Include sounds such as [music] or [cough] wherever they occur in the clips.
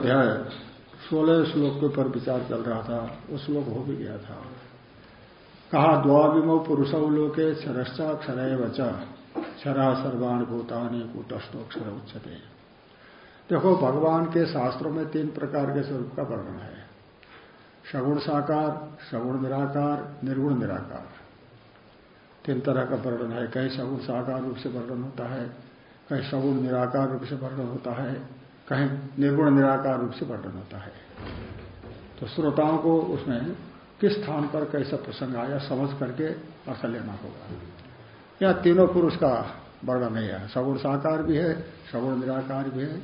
अध्याय सोलह श्लोक के ऊपर विचार चल रहा था, वो श्लोक हो भी गया था। कहा, द्वाविमो पुरुष लोके क्षरश्चा क्षर वच क्षरा सर्वाण भूतानी कूटस्थोक्षर उच्चते देखो, भगवान के शास्त्रों में तीन प्रकार के स्वरूप का वर्णन है। सगुण साकार सगुण निराकार, निर्गुण निराकार। तीन तरह का वर्णन है। कहीं सगुण साकार रूप से वर्णन होता है कहीं सगुण निराकार रूप से वर्णन होता है। कहीं निर्गुण निराकार रूप से वर्णन होता है। तो श्रोताओं को उसमें किस स्थान पर कैसा प्रसंग आया समझ करके अर्थ लेना होगा। यह तीनों पुरुष का वर्णन है। सगुण साकार भी है, सगुण निराकार भी है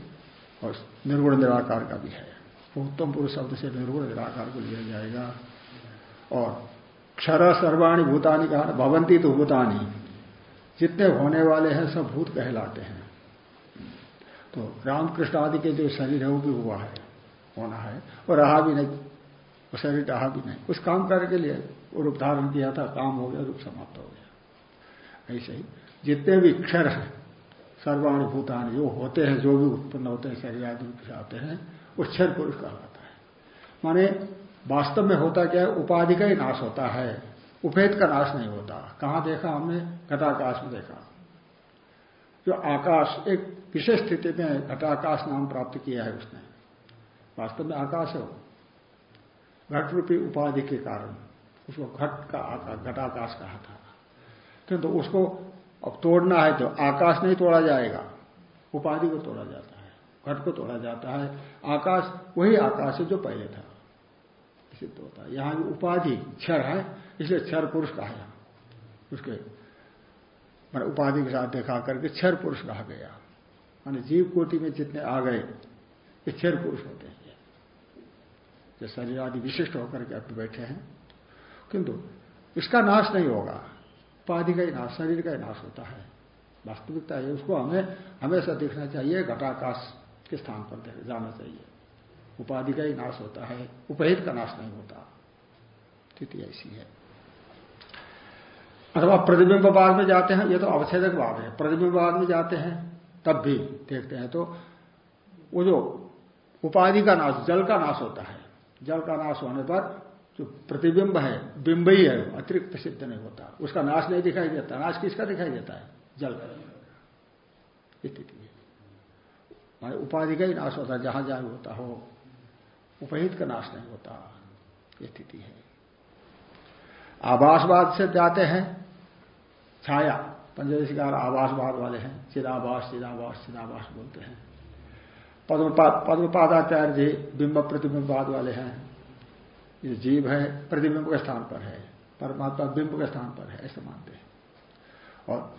और निर्गुण निराकार का भी है। उत्तम पुरुष शब्द से निर्गुण निराकार को लिया जाएगा। और क्षर सर्वाणी भूतानी कहा भवंती तो भूतानी। जितने होने वाले हैं सब भूत कहलाते हैं। तो रामकृष्ण आदि के जो शरीर है, वो भी हुआ है, होना है, और रहा भी नहीं। वो शरीर रहा भी नहीं। उस काम करने के लिए रूप धारण किया था, काम हो गया, रूप समाप्त हो गया। ऐसे ही जितने भी क्षर हैं सर्वाणी भूतान जो होते हैं, जो भी उत्पन्न होते हैं, शरीर आदि से आते हैं, वो क्षर पुरुष कहलाता है। माने वास्तव में होता क्या है, उपाधि का ही नाश होता है उपेद का नाश नहीं होता। कहाँ देखा हमने? घटाकाश में देखा। जो आकाश, एक विशेष स्थिति में घटाकाश नाम प्राप्त किया है उसने। वास्तव में आकाश है वो। घट रूपी उपाधि के कारण उसको घट का आकाश घटाकाश कहा था। किंतु तो उसको अब तोड़ना है तो आकाश नहीं तोड़ा जाएगा। उपाधि को तोड़ा जाता है, घट को तोड़ा जाता है। आकाश वही आकाश है जो पहले था। सिद्ध होता है। यहाँ उपाधि, क्षर है, इसलिए क्षर पुरुष कहा उसके मैंने उपाधि के साथ देखा करके क्षर पुरुष कहा गया। माने जीव कोटि में जितने आ गए, ये क्षर पुरुष होते हैं। जो शरीर आदि विशिष्ट होकर के अब बैठे हैं। किंतु इसका नाश नहीं होगा। उपाधि का ही नाश, शरीर का ही नाश होता है। वास्तविकता है, उसको हमें, हमेशा देखना चाहिए, घटाकाश के स्थान पर जाना चाहिए। उपाधि का ही नाश होता है, उपहित का नाश नहीं होता। स्थिति ऐसी है। अथवा प्रतिबिंबवाद में जाते हैं, ये तो अवच्छेदक भाव है। प्रतिबिंबवाद में जाते हैं, तब भी देखते हैं। तो वो जो उपाधि का नाश, जल का नाश होता है। जल का नाश होने पर जो प्रतिबिंब है, बिंब ही है, अतिरिक्त सिद्ध नहीं होता। उसका नाश नहीं दिखाई देता। नाश किसका दिखाई देता है? जल का। स्थिति उपाधि का ही नाश होता है, जहाँ जहाँ होता हो, उपहित का नाश नहीं होता। स्थिति है। आवासवाद से जाते हैं छाया, पंचदशिकार आवासवाद वाले हैं, चिदाभास चिदाभास चिदाभास बोलते हैं। पद्मपादाचार्य जी बिंब प्रतिबिंबवाद वाले हैं। ये जीव है, प्रतिबिंब के स्थान पर है। परमात्मा बिंब के स्थान पर है, ऐसे मानते हैं। और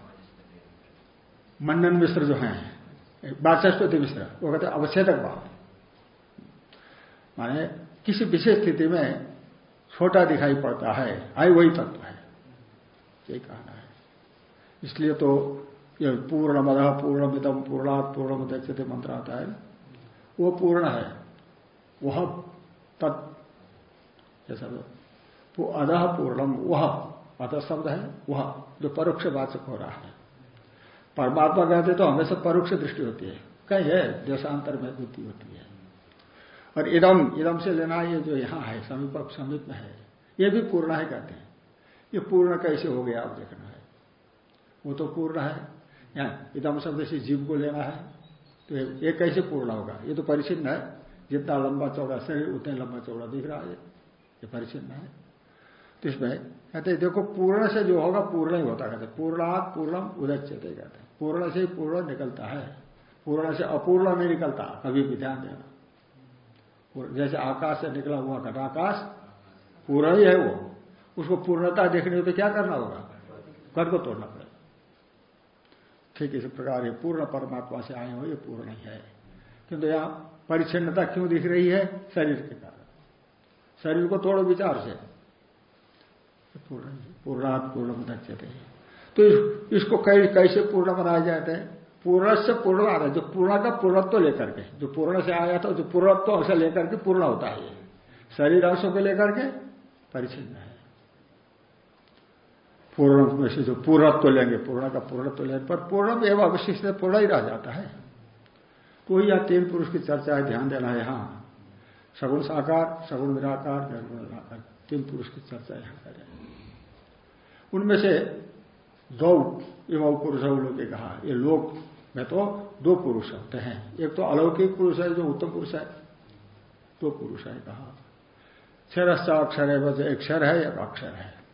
मंडन मिश्र जो हैं वाचस्पति मिश्र, वो कहते हैं अवच्छेदक बात माने किसी विशेष स्थिति में छोटा दिखाई पड़ता है, आई वही तत्व है। यही कहना है। इसलिए तो ये पूर्ण मद पूर्णमिदम पूर्णात पूर्णमदक्षते मंत्र आता है। वो पूर्ण है। वह तत् वो अदह पूर्णम वह अध शब्द है, वह, जो परोक्ष वाचक हो रहा है। परमात्मा कहते तो हमेशा परोक्ष दृष्टि होती है। कहीं है, देशांतर में बुद्धि होती है। और इदम इदम से लेना ये जो यहाँ है, समीप समीप में है, ये भी पूर्ण है कहते हैं। ये पूर्ण कैसे हो गया, आप देखना है। वो तो पूर्ण है। यहाँ इदम शब्द से जीव को लेना है। तो ये कैसे पूर्ण होगा? ये तो परिचिन्न है। जितना लंबा चौड़ा शरीर, उतने लंबा चौड़ा दिख रहा है। ये परिचिन्न है। तो इसमें कहते देखो, पूर्ण से जो होगा, पूर्ण ही होता कहते पूर्णात पूर्णम उदच्यते कहते पूर्ण से ही पूर्ण निकलता है। पूर्ण से अपूर्ण नहीं निकलता। कभी भी ध्यान देना। जैसे आकाश से निकला हुआ घटाकाश, पूर्ण ही है वो। उसको पूर्णता देखने हो तो क्या करना होगा? घर को तोड़ना पड़ेगा। ठीक इसी प्रकार ये पूर्ण परमात्मा से आए हो ये पूर्ण ही है। किंतु यहाँ परिच्छिन्नता क्यों दिख रही है? शरीर के कारण। शरीर को तोड़ो विचार से। पूर्ण पूर्णात पूर्ण मुदच्यते तो इसको कई कैसे पूर्ण बनाया जाते हैं? पूर्ण से पूर्ण आ रहा है जो पूर्ण का पूर्णत्व तो लेकर के, जो पूर्ण से आया था, जो पूर्णत्व तो अंश लेकर के पूर्ण होता है। शरीर अंशों को लेकर के परिचिन्न है। पूर्ण में से जो पूर्णत्व तो लेंगे, पूर्ण का पूर्णत्व तो लेने पर पूर्ण एवं अवशिष्ट पूर्ण ही रह जाता है। तो यह तीन पुरुष की चर्चा है, ध्यान देना यहाँ। सगुण साकार, सगुण निराकार निर्गुण निराकार, तीन पुरुष की चर्चा यहाँ करें। उनमें से दो एवं पुरुष लोग कहा, ये लोग में तो दो पुरुष होते हैं। एक तो अलौकिक पुरुष है, जो उत्तम पुरुष है। दो पुरुष है, कहा। क्षर अक्षर है बस एक क्षर है, एक अक्षर है।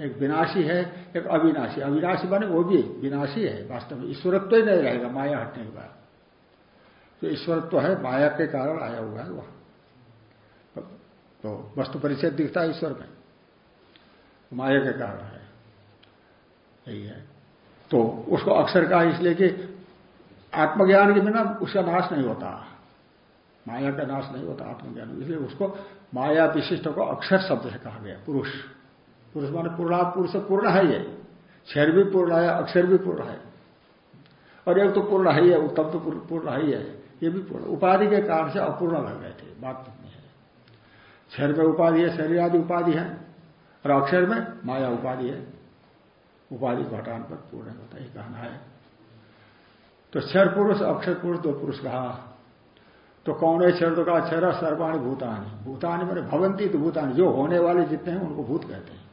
एक विनाशी है, एक अविनाशी। अविनाशी बने वो भी विनाशी है, वास्तव में। ईश्वरत्व तो ही नहीं रहेगा, माया हटने के बाद। तो ईश्वरत्व तो है, माया के कारण आया हुआ है वह। तो वस्तु परिचय दिखता है ईश्वर में। माया के कारण है। यही है। तो उसको अक्षर कहा इसलिए कि आत्मज्ञान के बिना उसका नाश नहीं होता। माया का नाश नहीं होता आत्मज्ञान। इसलिए उसको माया विशिष्ट को अक्षर शब्द से कहा गया, पुरुष। पुरुष माने पूर्णात् पुरुष पूर्ण है ये। क्षर भी पूर्ण है, अक्षर भी पूर्ण है। और एक तो पूर्ण है है उत्तम तो पूर्ण है है ये भी पूर्ण। उपाधि के कारण से अपूर्ण लग गए थे, बात नहीं है। क्षर में उपाधि है, शरीर आदि उपाधि है, और अक्षर में माया उपाधि है। उपाधि घटान पर पूर्ण होता है कहना है। तो क्षर पुरुष, अक्षर पुरुष, दो पुरुष कहा। तो कौन है क्षर? तो कहा क्षर सर्वाणी भूतानी। भूतानी मैंने भवंती तो भूतानी। जो होने वाले जितने हैं, उनको भूत कहते हैं।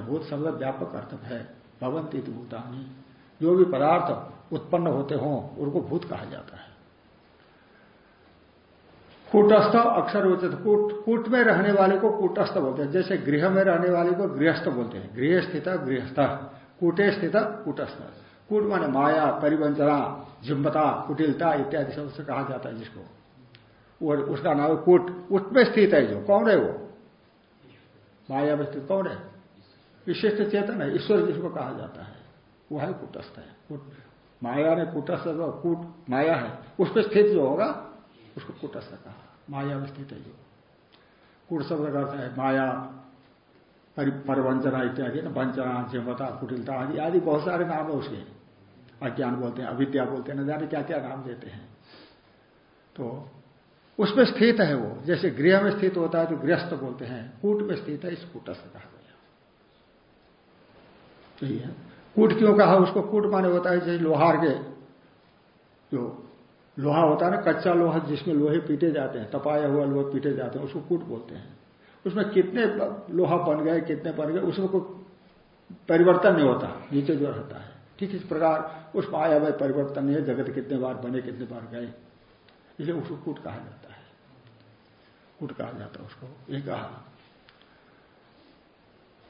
भूत शब्द व्यापक अर्थ है भवंती भूतानी। जो भी पदार्थ उत्पन्न होते हों, उनको भूत कहा जाता है। कूटस्थ अक्षर उचित कूट कूट में रहने वाले को कूटस्थ बोलते हैं। जैसे गृह में रहने वाले को गृहस्थ बोलते हैं। गृह स्थित, गृहस्थ। कूटे स्थित, कूटस्थ। कूट माने माया, परिवंचना जिम्बता कुटिलता इत्यादि सबसे कहा जाता है जिसको। वो उसका नाम है कूट उठ में स्थित है जो। कौन है वो? माया में स्थित कौन है? विशिष्ट चेतन है, ईश्वर जिसको कहा जाता है, वो है कुटस्थ है। माया ने कूटस्थ कूट, माया है उस पर स्थित जो होगा, उसको कुटस्थ कहा। माया में स्थित है जो। कूट शब्द का अर्थ है माया परवंचना इत्यादि ना वंचना जिमता कुटिलता आदि आदि बहुत सारे नाम है उसके। अज्ञान बोलते हैं, अविद्या बोलते हैं, न जाने क्या क्या नाम देते हैं। तो उसमें स्थित है वो। जैसे गृह में स्थित होता है तो गृहस्थ बोलते हैं, कूट में स्थित है, इस कूटस्थ कहा यही है। कूट क्यों कहा? उसको कूट माने होता है जैसे लोहार के। जो लोहा होता है ना, कच्चा लोहा जिसमें लोहे पीटे जाते हैं, तपाया हुआ लोहा पीटे जाते हैं, उसको कूट बोलते हैं। उसमें कितने लोहा बन गए, कितने बन गए, उसमें कोई परिवर्तन नहीं होता, नीचे जो रहता है। ठीक इस प्रकार, उस माया में परिवर्तन नहीं है, जगत कितने बार बने, कितने बार गए। इसलिए उसको कूट कहा जाता है। कूट कहा जाता है उसको। ये कहा।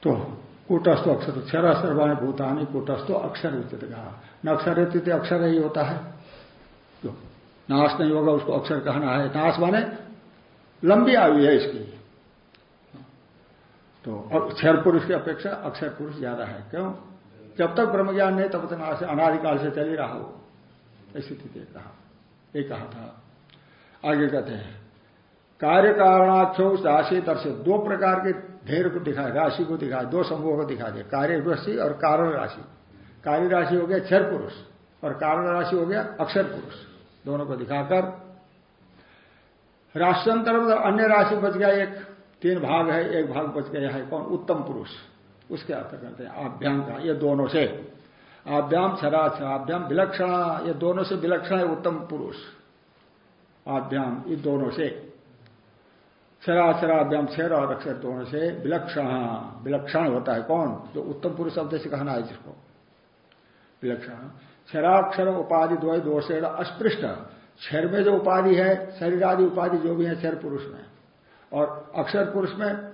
तो कूटस्थो अक्षर, क्षरा सर्वाणी भूतानी कूटस्थ अक्षर उचित कहा न अक्षर अक्षर ही होता है। तो नाश नहीं होगा उसको अक्षर कहना है। नाश माने लंबी आयु है इसकी। तो अक्षर पुरुष की अपेक्षा अक्षर पुरुष ज़्यादा है। क्यों? जब तक ब्रह्म ज्ञान नहीं, तब तक नाश अनाधिकाल से चल ही रहा हो। स्थिति कहा। ये कहा था। आगे कहते हैं। कार्य कारणाक्षो राशि से दो प्रकार के ढेर को दिखाए राशि को दिखाए दो समूह को दिखा दे कार्य राशि और कारण राशि। कार्य राशि हो गया क्षर पुरुष और कारण राशि हो गया अक्षर पुरुष। दोनों को दिखाकर। राष्ट्रांतर अन्य राशि बच गया एक। तीन भाग है, एक भाग बच गया है। कौन? उत्तम पुरुष। उसके अर्थ करते हैं आभ्याम का, ये दोनों से। आभ्याम छरा आभ्याम विलक्षण, ये दोनों से विलक्षण है उत्तम पुरुष। आभ्याम, ये दोनों से। क्षराक्षराभ्याम क्षर और अक्षर दोनों से विलक्षण। विलक्षण होता है कौन? जो उत्तम पुरुष शब्द से कहना है जिसको। विलक्षण। क्षराक्षर उपाधि द्वय दोषेण अस्पृष्ट। क्षर में जो उपाधि है, शरीर आदि उपाधि जो भी है क्षर पुरुष में। और अक्षर पुरुष में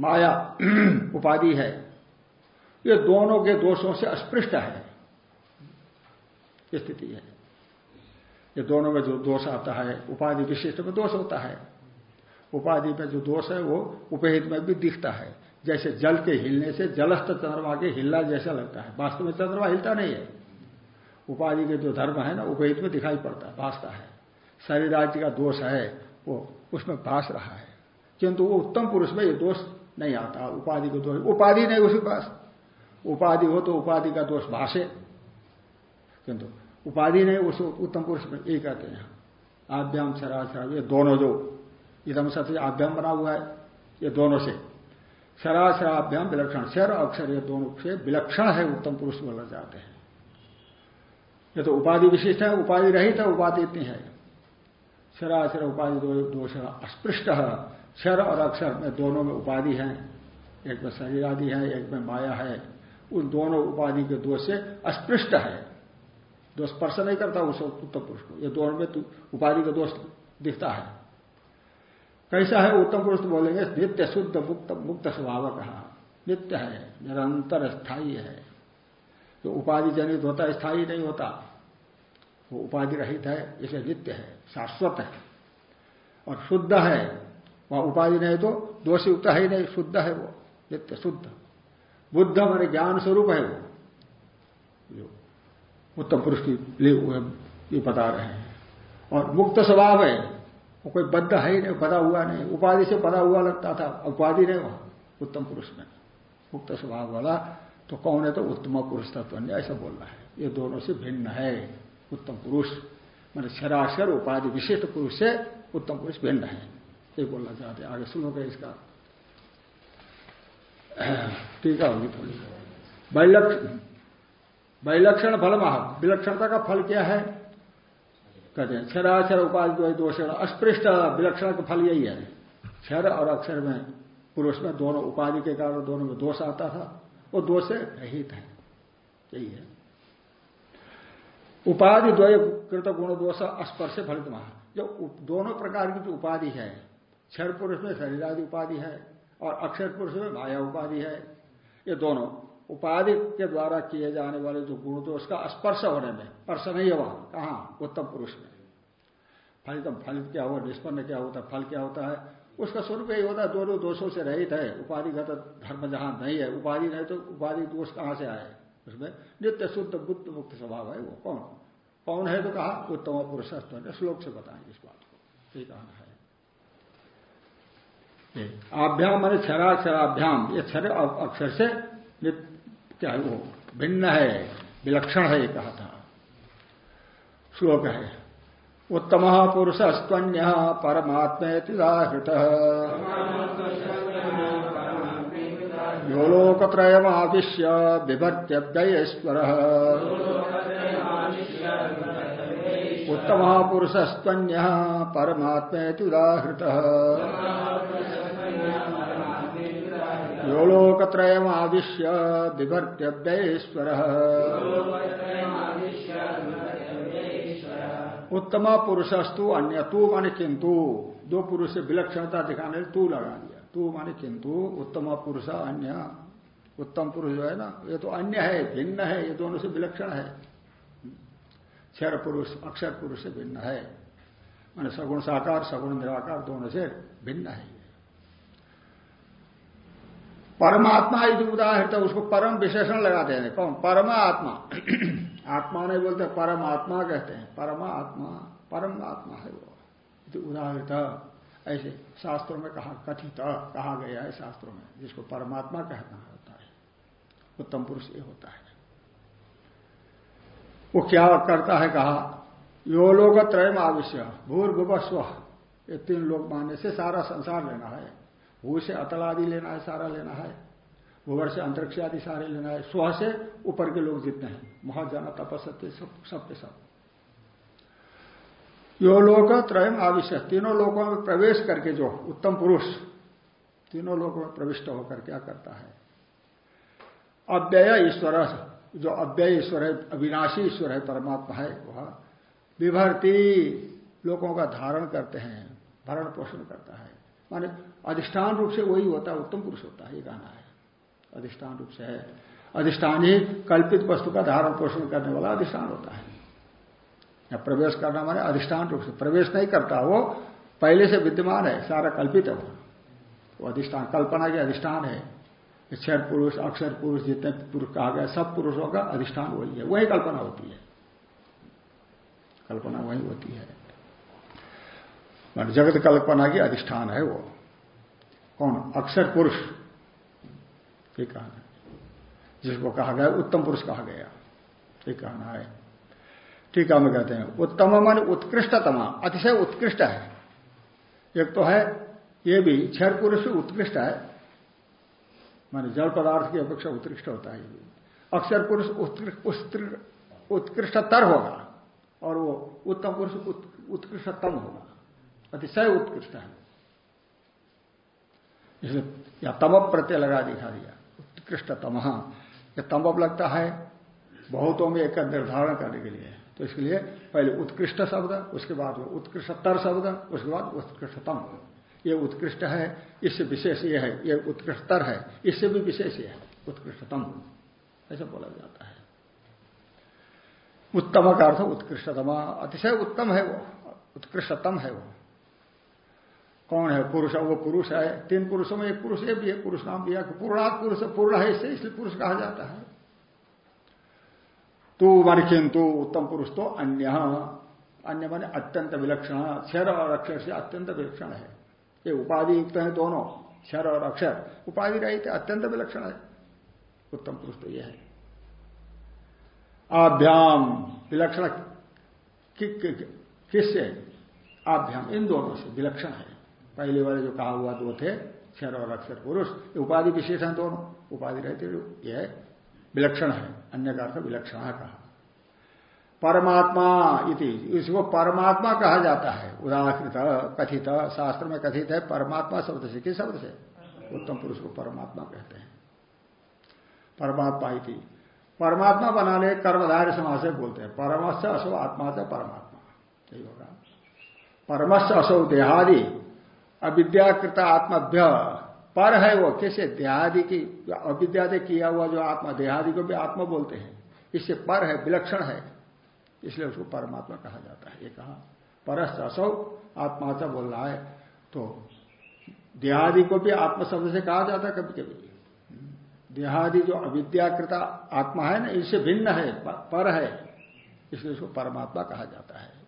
माया [clears throat] उपाधि है। ये दोनों के दोषों से अस्पृष्ट है। स्थिति है। ये दोनों में जो दोष आता है, उपाधि विशिष्ट में दोष होता है। उपाधि में जो दोष है वो उपहित में भी दिखता है। जैसे जल के हिलने से जलस्थ चंद्रमा के हिलना जैसा लगता है। वास्तव में चंद्रमा हिलता नहीं है। उपाधि के जो धर्म है ना, उपहित में दिखाई पड़ता है भाषता है। शरीर राज्य का दोष है, वो उसमें भाष रहा है। किंतु वो उत्तम पुरुष में ये दोष नहीं आता। उपाधि को दोष, उपाधि नहीं उसके पास। उपाधि हो तो उपाधि का दोष भाषे किंतु उपाधि नहीं, उस उत्तम पुरुष में यही कहते हैं। आभ्याम शराशरा ये दोनों जो इधम सबसे आभ्याम बना हुआ है, ये दोनों से। शराशराभ्याम विलक्षण। शर अक्षर, ये दोनों से विलक्षण है, उत्तम पुरुष बोला जाते हैं। ये तो उपाधि विशिष्ट है, उपाधि रहित है, उपाधि इतनी है। शराशर, उपाधि दो दोष अस्पृष्ट क्षर और अक्षर में दोनों में उपाधि है। एक में शरीर आदि है, एक में माया है। उन दोनों उपाधि के दोष से अस्पृष्ट है। दोष स्पर्श नहीं करता उस उत्तम पुरुष को। ये दोनों में उपाधि का दोष दिखता है। कैसा है? उत्तम पुरुष तो बोलेंगे, नित्य शुद्ध मुक्त मुक्त स्वभाव कहा नित्य है, निरंतर स्थायी है। जो उपाधि जनित होता है स्थायी नहीं होता। वो उपाधि रहित है, इसे नित्य है, शाश्वत है। और शुद्ध है, वह उपाधि नहीं तो दोषी युक्त है ही नहीं, शुद्ध है वो, नित्य शुद्ध। बुद्ध मान ज्ञान स्वरूप है वो। उत्तम पुरुष की लिए बता रहे हैं। और मुक्त स्वभाव है वो कोई बद्ध है ही नहीं, बधा हुआ नहीं। उपाधि से बधा हुआ लगता था, उपाधि नहीं वहाँ उत्तम पुरुष में। मुक्त स्वभाव वाला तो कौन है तो उत्तम पुरुष तत्व ऐसा बोलना है। ये दोनों से भिन्न है। उत्तम पुरुष, मैंने शराशर उपाधि विशिष्ट पुरुष से उत्तम पुरुष भिन्न है। ये बोलना चाहते आगे सुनोगे इसका। टीका होगी थोड़ी। वैलक्षण फल महा विलक्षणता का फल क्या है? कहते हैं क्षराक्षर उपाधि दोष अस्पृष्ट विलक्षण का फल यही है। क्षर और अक्षर में पुरुष में दोनों उपाधि के कारण दोनों में दोष आता था, वो दोष से रहित है। यही है। उपाधि द्वय कृत गुण दोष स्पर्श फलित महा। जो दोनों प्रकार की जो उपाधि है क्षर पुरुष में शरीरादि उपाधि है और अक्षर पुरुष में माया उपाधि है, ये दोनों उपाधि के द्वारा किए जाने वाले जो गुण तो उसका स्पर्श होने में। स्पर्श नहीं है वहाँ कहा? उत्तम पुरुष में। फलितम फलित क्या हुआ? निष्पन्न क्या होता? है फल क्या होता है? उसका स्वरूप यही होता है दोनों दोषों से रहित है। उपाधिगत धर्म जहाँ नहीं है उपाधि नहीं तो उपाधि दोष कहाँ से आए? उसमें नित्य शुद्ध बुद्ध मुक्त स्वभाव है वो। कौन? कौन है तो कहा? उत्तम पुरुष श्लोक से बताएँगे इस बात को। यही कहना है। आभ्याम मैंने क्षराक्षराभ्याम ये क्षर अक्षर से क्या वो? भिन्न है, विलक्षण है कहा था। श्लोक है, उत्तम पुरुष स्तन्य परमात्मेतिदाहृत यो लोकत्रयमाविश्य बिभर्त्यव्ययेश्वर उत्तम पुरुष स्तन्य परमात्मेतिदाहृत यो लोकत्रयमाविश्य बिभर्त्यव्ययेश्वर उत्तम पुरुषस्तु अन्य तू माने किंतु दो पुरुष से विलक्षणता दिखाने तू लगा दिया तू माने किंतु उत्तम पुरुष, अन्य। उत्तम पुरुष जो है ना, ये तो अन्य है, भिन्न है, ये दोनों से विलक्षण है। क्षर पुरुष, अक्षर पुरुष से भिन्न है। माने सगुण साकार, सगुण निराकार दोनों से भिन्न है। परमात्मा यदि उदाहरण उसको परम विशेषण लगाते हैं। कौन? परमात्मा। [clears throat] आत्मा नहीं बोलते परमात्मा कहते हैं। परमात्मा परम आत्मा है वो। यदि उदाहरण ऐसे शास्त्रों में कहा, कथित कहा गया है शास्त्रों में, जिसको परमात्मा कहना होता है। उत्तम पुरुष ये होता है। वो क्या करता है कहा, यो लोग त्रय आविश्य भूर्भुव स्व ये तीन लोग मानने से सारा संसार लेना है। भू से अतल आदि लेना है, सारा लेना है। भूवर से अंतरिक्ष आदि सारे लेना है। स्व से ऊपर के लोग जितने हैं, महाजाना तपस्ते सब सबके सब। यो लोक त्रयम आविश्य। तीनों लोगों में प्रवेश करके जो उत्तम पुरुष, तीनों लोगों में प्रविष्ट होकर क्या करता है? अव्यय ईश्वर, जो अव्यय ईश्वर है, अविनाशी ईश्वर है, परमात्मा है, वह विभर्ती लोगों का धारण करते हैं, भरण पोषण करता है। माने अधिष्ठान रूप से वही होता है, उत्तम पुरुष होता है, ये कहना है। अधिष्ठान रूप से है। अधिष्ठान ही कल्पित वस्तु का धारण पोषण करने वाला अधिष्ठान होता है। या प्रवेश करना माने अधिष्ठान रूप से। प्रवेश नहीं करता वो, पहले से विद्यमान है, सारा कल्पित है वो। अधिष्ठान, कल्पना के अधिष्ठान है। क्षर पुरुष, अक्षर पुरुष, जितने पुरुष कहा गया, सब पुरुषों का अधिष्ठान वही है। वही कल्पना होती है। कल्पना वही होती है। जगत कल्पना की अधिष्ठान है वो। कौन? अक्षर पुरुष। ये कहना। है जिसको कहा गया, उत्तम पुरुष कहा गया। ये कहना है। ठीक है, हम कहते हैं, उत्तम मन उत्कृष्टतमा। अतिशय उत्कृष्ट है। एक तो है, ये भी क्षर पुरुष उत्कृष्ट है। माने जल पदार्थ की अपेक्षा उत्कृष्ट होता है अक्षर पुरुष उत्कृष्टतर होगा। और वो उत्तम पुरुष उत्कृष्टतम होगा। अतिशय उत्कृष्ट है। इसलिए या तम प्रत्यय लगा दिखा दिया। उत्कृष्ट उत्कृष्टतम या तमप लगता है, बहुतों में एक निर्धारण करने के लिए। तो इसके लिए पहले उत्कृष्ट शब्द, उसके बाद उत्कृष्टतर शब्द, उसके बाद उत्कृष्टतम। ये उत्कृष्ट है, इससे विशेष ये है, ये उत्कृष्टतर है, इससे भी विशेष ये है, उत्कृष्टतम। ऐसा बोला जाता है। उत्तम का अर्थ उत्कृष्टतम। अतिशय उत्तम है वो, उत्कृष्टतम है वो। कौन है? पुरुष वो पुरुष है। तीन पुरुषों में एक पुरुष ये भी है पुरुष नाम दिया कि पूर्णात् पुरुष पूर्ण है, इससे इसलिए पुरुष कहा जाता है। तू मन किंतु उत्तम पुरुष तो अन्य। अन्य माने अत्यंत विलक्षण। क्षर और अक्षर से अत्यंत विलक्षण है। ये उपाधि युक्त है दोनों। क्षर और अक्षर। उपाधि रहित अत्यंत विलक्षण है। उत्तम पुरुष तो यह है। आभ्याम। विलक्षण किससे? आभ्याम। इन दोनों से विलक्षण है। पहले वाले जो कहा हुआ दो थे, क्षर और अक्षर पुरुष उपाधि विशेष है दोनों। उपाधि रहते यह विलक्षण है, अन्य का अर्थ विलक्षण कहा। परमात्मा इति, इसको परमात्मा कहा जाता है। उदाहृत, कथित, शास्त्र में कथित है, परमात्मा शब्द से, किस शब्द से? उत्तम पुरुष को परमात्मा कहते हैं। परमात्मा इति। परमात्मा बनाने कर्मधार्य समाज से बोलते हैं। परमस्य असो आत्मा से परमात्मा। यही होगा। परमस्य असो देहादि। अविद्याकृत आत्मभ्य पर है वो कैसे? देहादि की अविद्या किया हुआ जो आत्मा, देहादि को भी आत्मा बोलते हैं। इससे पर है, विलक्षण है। इसलिए उसको परमात्मा कहा जाता है। ये कहा परस असौ, आत्मा से बोल रहा है। तो देहादि को भी आत्मा शब्द से कहा जाता है कभी कभी देहादि जो अविद्याकृत आत्मा है ना, इससे भिन्न है, पर है। इसलिए उसको परमात्मा कहा जाता है।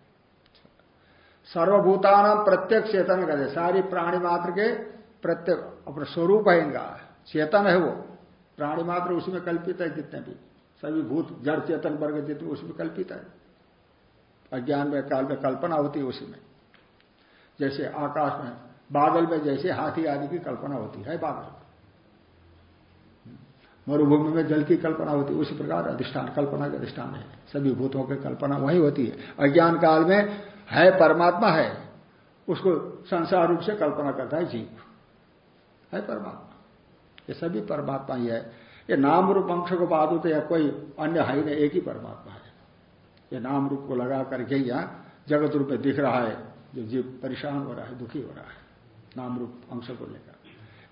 सर्वभूतान प्रत्येक चेतन कहते सारी प्राणी मात्र के प्रत्येक, अपना स्वरूप है इनका। चेतन है वो। प्राणी मात्र उसमें कल्पित है जितने भी। सभी भूत, जड़, चेतन, वर्ग जितने उसमें कल्पित है। अज्ञान में, काल में कल्पना होती है उसी में। जैसे आकाश में, बादल में जैसे हाथी आदि की कल्पना होती है बादल। मरुभूमि में जल की कल्पना होती है, उसी प्रकार अधिष्ठान, कल्पना के अधिष्ठान है। सभी भूतों की कल्पना वही होती है। अज्ञान काल में है, परमात्मा है, उसको संसार रूप से कल्पना करता है जीव। है परमात्मा। ये सभी परमात्मा ही है। ये नाम रूप अंश को बात होते या कोई अन्य है नहीं, एक ही परमात्मा है। ये नाम रूप को लगा करके यहाँ जगत रूप में दिख रहा है, जो जीव परेशान हो रहा है, दुखी हो रहा है, नाम रूप अंश को लेकर।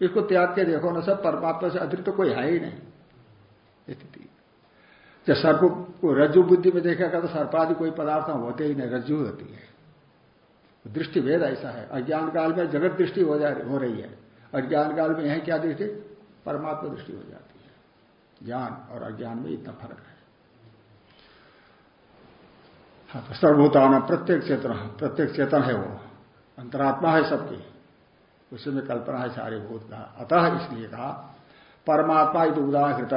इसको त्याग के देखो ना, सब परमात्मा से अतिरिक्त तो कोई है ही नहीं। स्थिति। जब सर्प को रज्जु बुद्धि में देखा देखेगा तो सर्पादि कोई पदार्थ होते ही नहीं, रज्जु होती है। दृष्टि भेद ऐसा है। अज्ञान काल में जगत दृष्टि हो जा हो रही है। अज्ञान काल में यह क्या दृष्टि? परमात्मा दृष्टि हो जाती है। ज्ञान और अज्ञान में इतना फ़र्क है। हाँ तो सर्वभूतान प्रत्येक चेतन प्रत्येक चेतन है वो। अंतरात्मा है सबकी। उसी में कल्पना है सारे भूत का। अतः इसलिए कहा परमात्मा इत उदाहृत।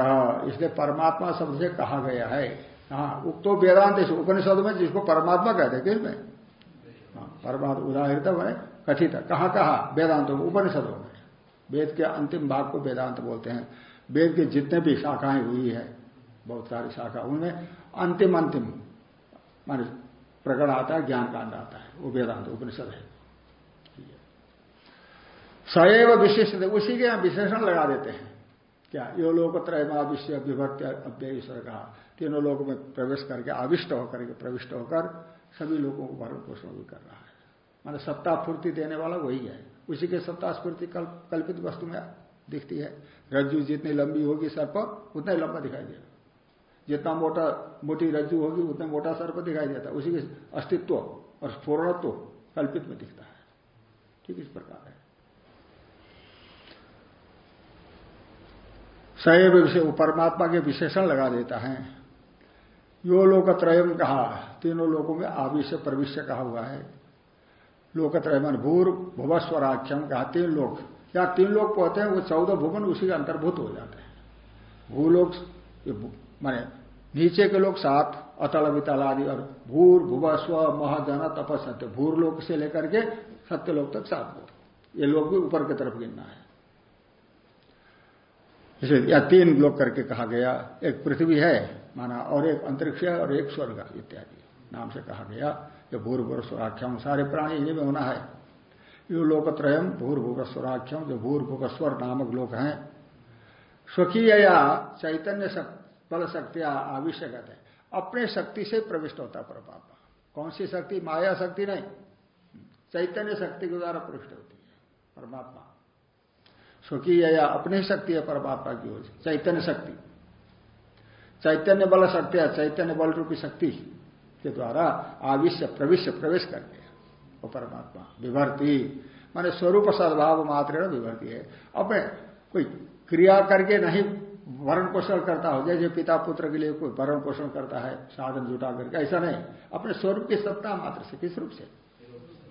इसलिए परमात्मा शब्द से कहा गया है। हाँ उक्तो वेदांत उपनिषद में जिसको परमात्मा कहते हैं किसमें? हाँ, परमात्मा उदाहृत है कथित कहा कहा? वेदांतों में उपनिषदों में। वेद के अंतिम भाग को वेदांत बोलते हैं। वेद के जितने भी शाखाएँ हुई है बहुत सारी शाखा उनमें अंतिम अंतिम मान प्रकरण आता है ज्ञान कांड आता है। वो वेदांत उपनिषद है। सएव विशेष उसी के यहाँ विशेषण लगा देते हैं। क्या? यो लोग त्रयमा विश्व विभक्त अव्ययश्वर कहा तीनों लोगों में प्रवेश करके आविष्ट होकर के प्रविष्ट होकर सभी लोगों को भरण पोषण भी कर रहा है। माना सत्ता फूर्ति देने वाला वही है। उसी के सत्ता स्फूर्ति कल्पित वस्तु में दिखती है। रज्जु जितनी लंबी होगी सर्प, उतना ही लंबा दिखाई देगा। जितना मोटा, मोटी रज्जु होगी, उतना मोटा सर्प दिखाई देता है। उसी के अस्तित्व और स्फोरणत्व कल्पित में दिखता है। ठीक इस प्रकार है। सैव विषय परमात्मा के विशेषण लगा देता है। यो लोकत्रयम कहा, तीनों लोगों में आविश्य प्रविश्य कहा हुआ है। लोकत्रय मन भूर, भुवस्वराख्यम कहा, तीन लोग या तीन लोग कहते हैं, वो चौदह भुवन उसी के अंतर्भूत हो जाते हैं। भूलोक माने नीचे के लोग सात, अतल, वितल आदि और भूर भुव स्व महजन तप, सत्य। भूर लोक से लेकर के सत्य लोग तक सात लोग ये लोग भी ऊपर की तरफ़ गिनना है। इसे या तीन लोग करके कहा गया, एक पृथ्वी है, माना और एक अंतरिक्ष है और एक स्वर्ग इत्यादि नाम से कहा गया। ये भूर्भुव स्वराख्यम, सारे प्राणी इन्हीं में होना है। यो लोकत्रयम भूर्भुव स्वराख्यम, जो भूर्भुव स्वर नामक लोक हैं। स्वकीय या चैतन्य बल शक्तिया आवश्यक है। अपने शक्ति से प्रविष्ट होता परमात्मा। कौन सी शक्ति? माया शक्ति नहीं। चैतन्य शक्ति के द्वारा प्रविष्ट होती है परमात्मा। स्वकीय या अपनी शक्ति है परमात्मा की ओर चैतन्य शक्ति। चैतन्य बल शक्ति है चैतन्य बल रूपी शक्ति के द्वारा आविश्य प्रविश्य प्रवेश करके वो परमात्मा, विभर्ती। माने स्वरूप सद्भाव मात्र विभर्ती है। अपने कोई क्रिया करके नहीं वरण पोषण करता हो, जैसे पिता पुत्र के लिए कोई वरण पोषण करता है, साधन जुटा करके, ऐसा नहीं। अपने स्वरूप की सत्ता मात्र से, किस रूप से?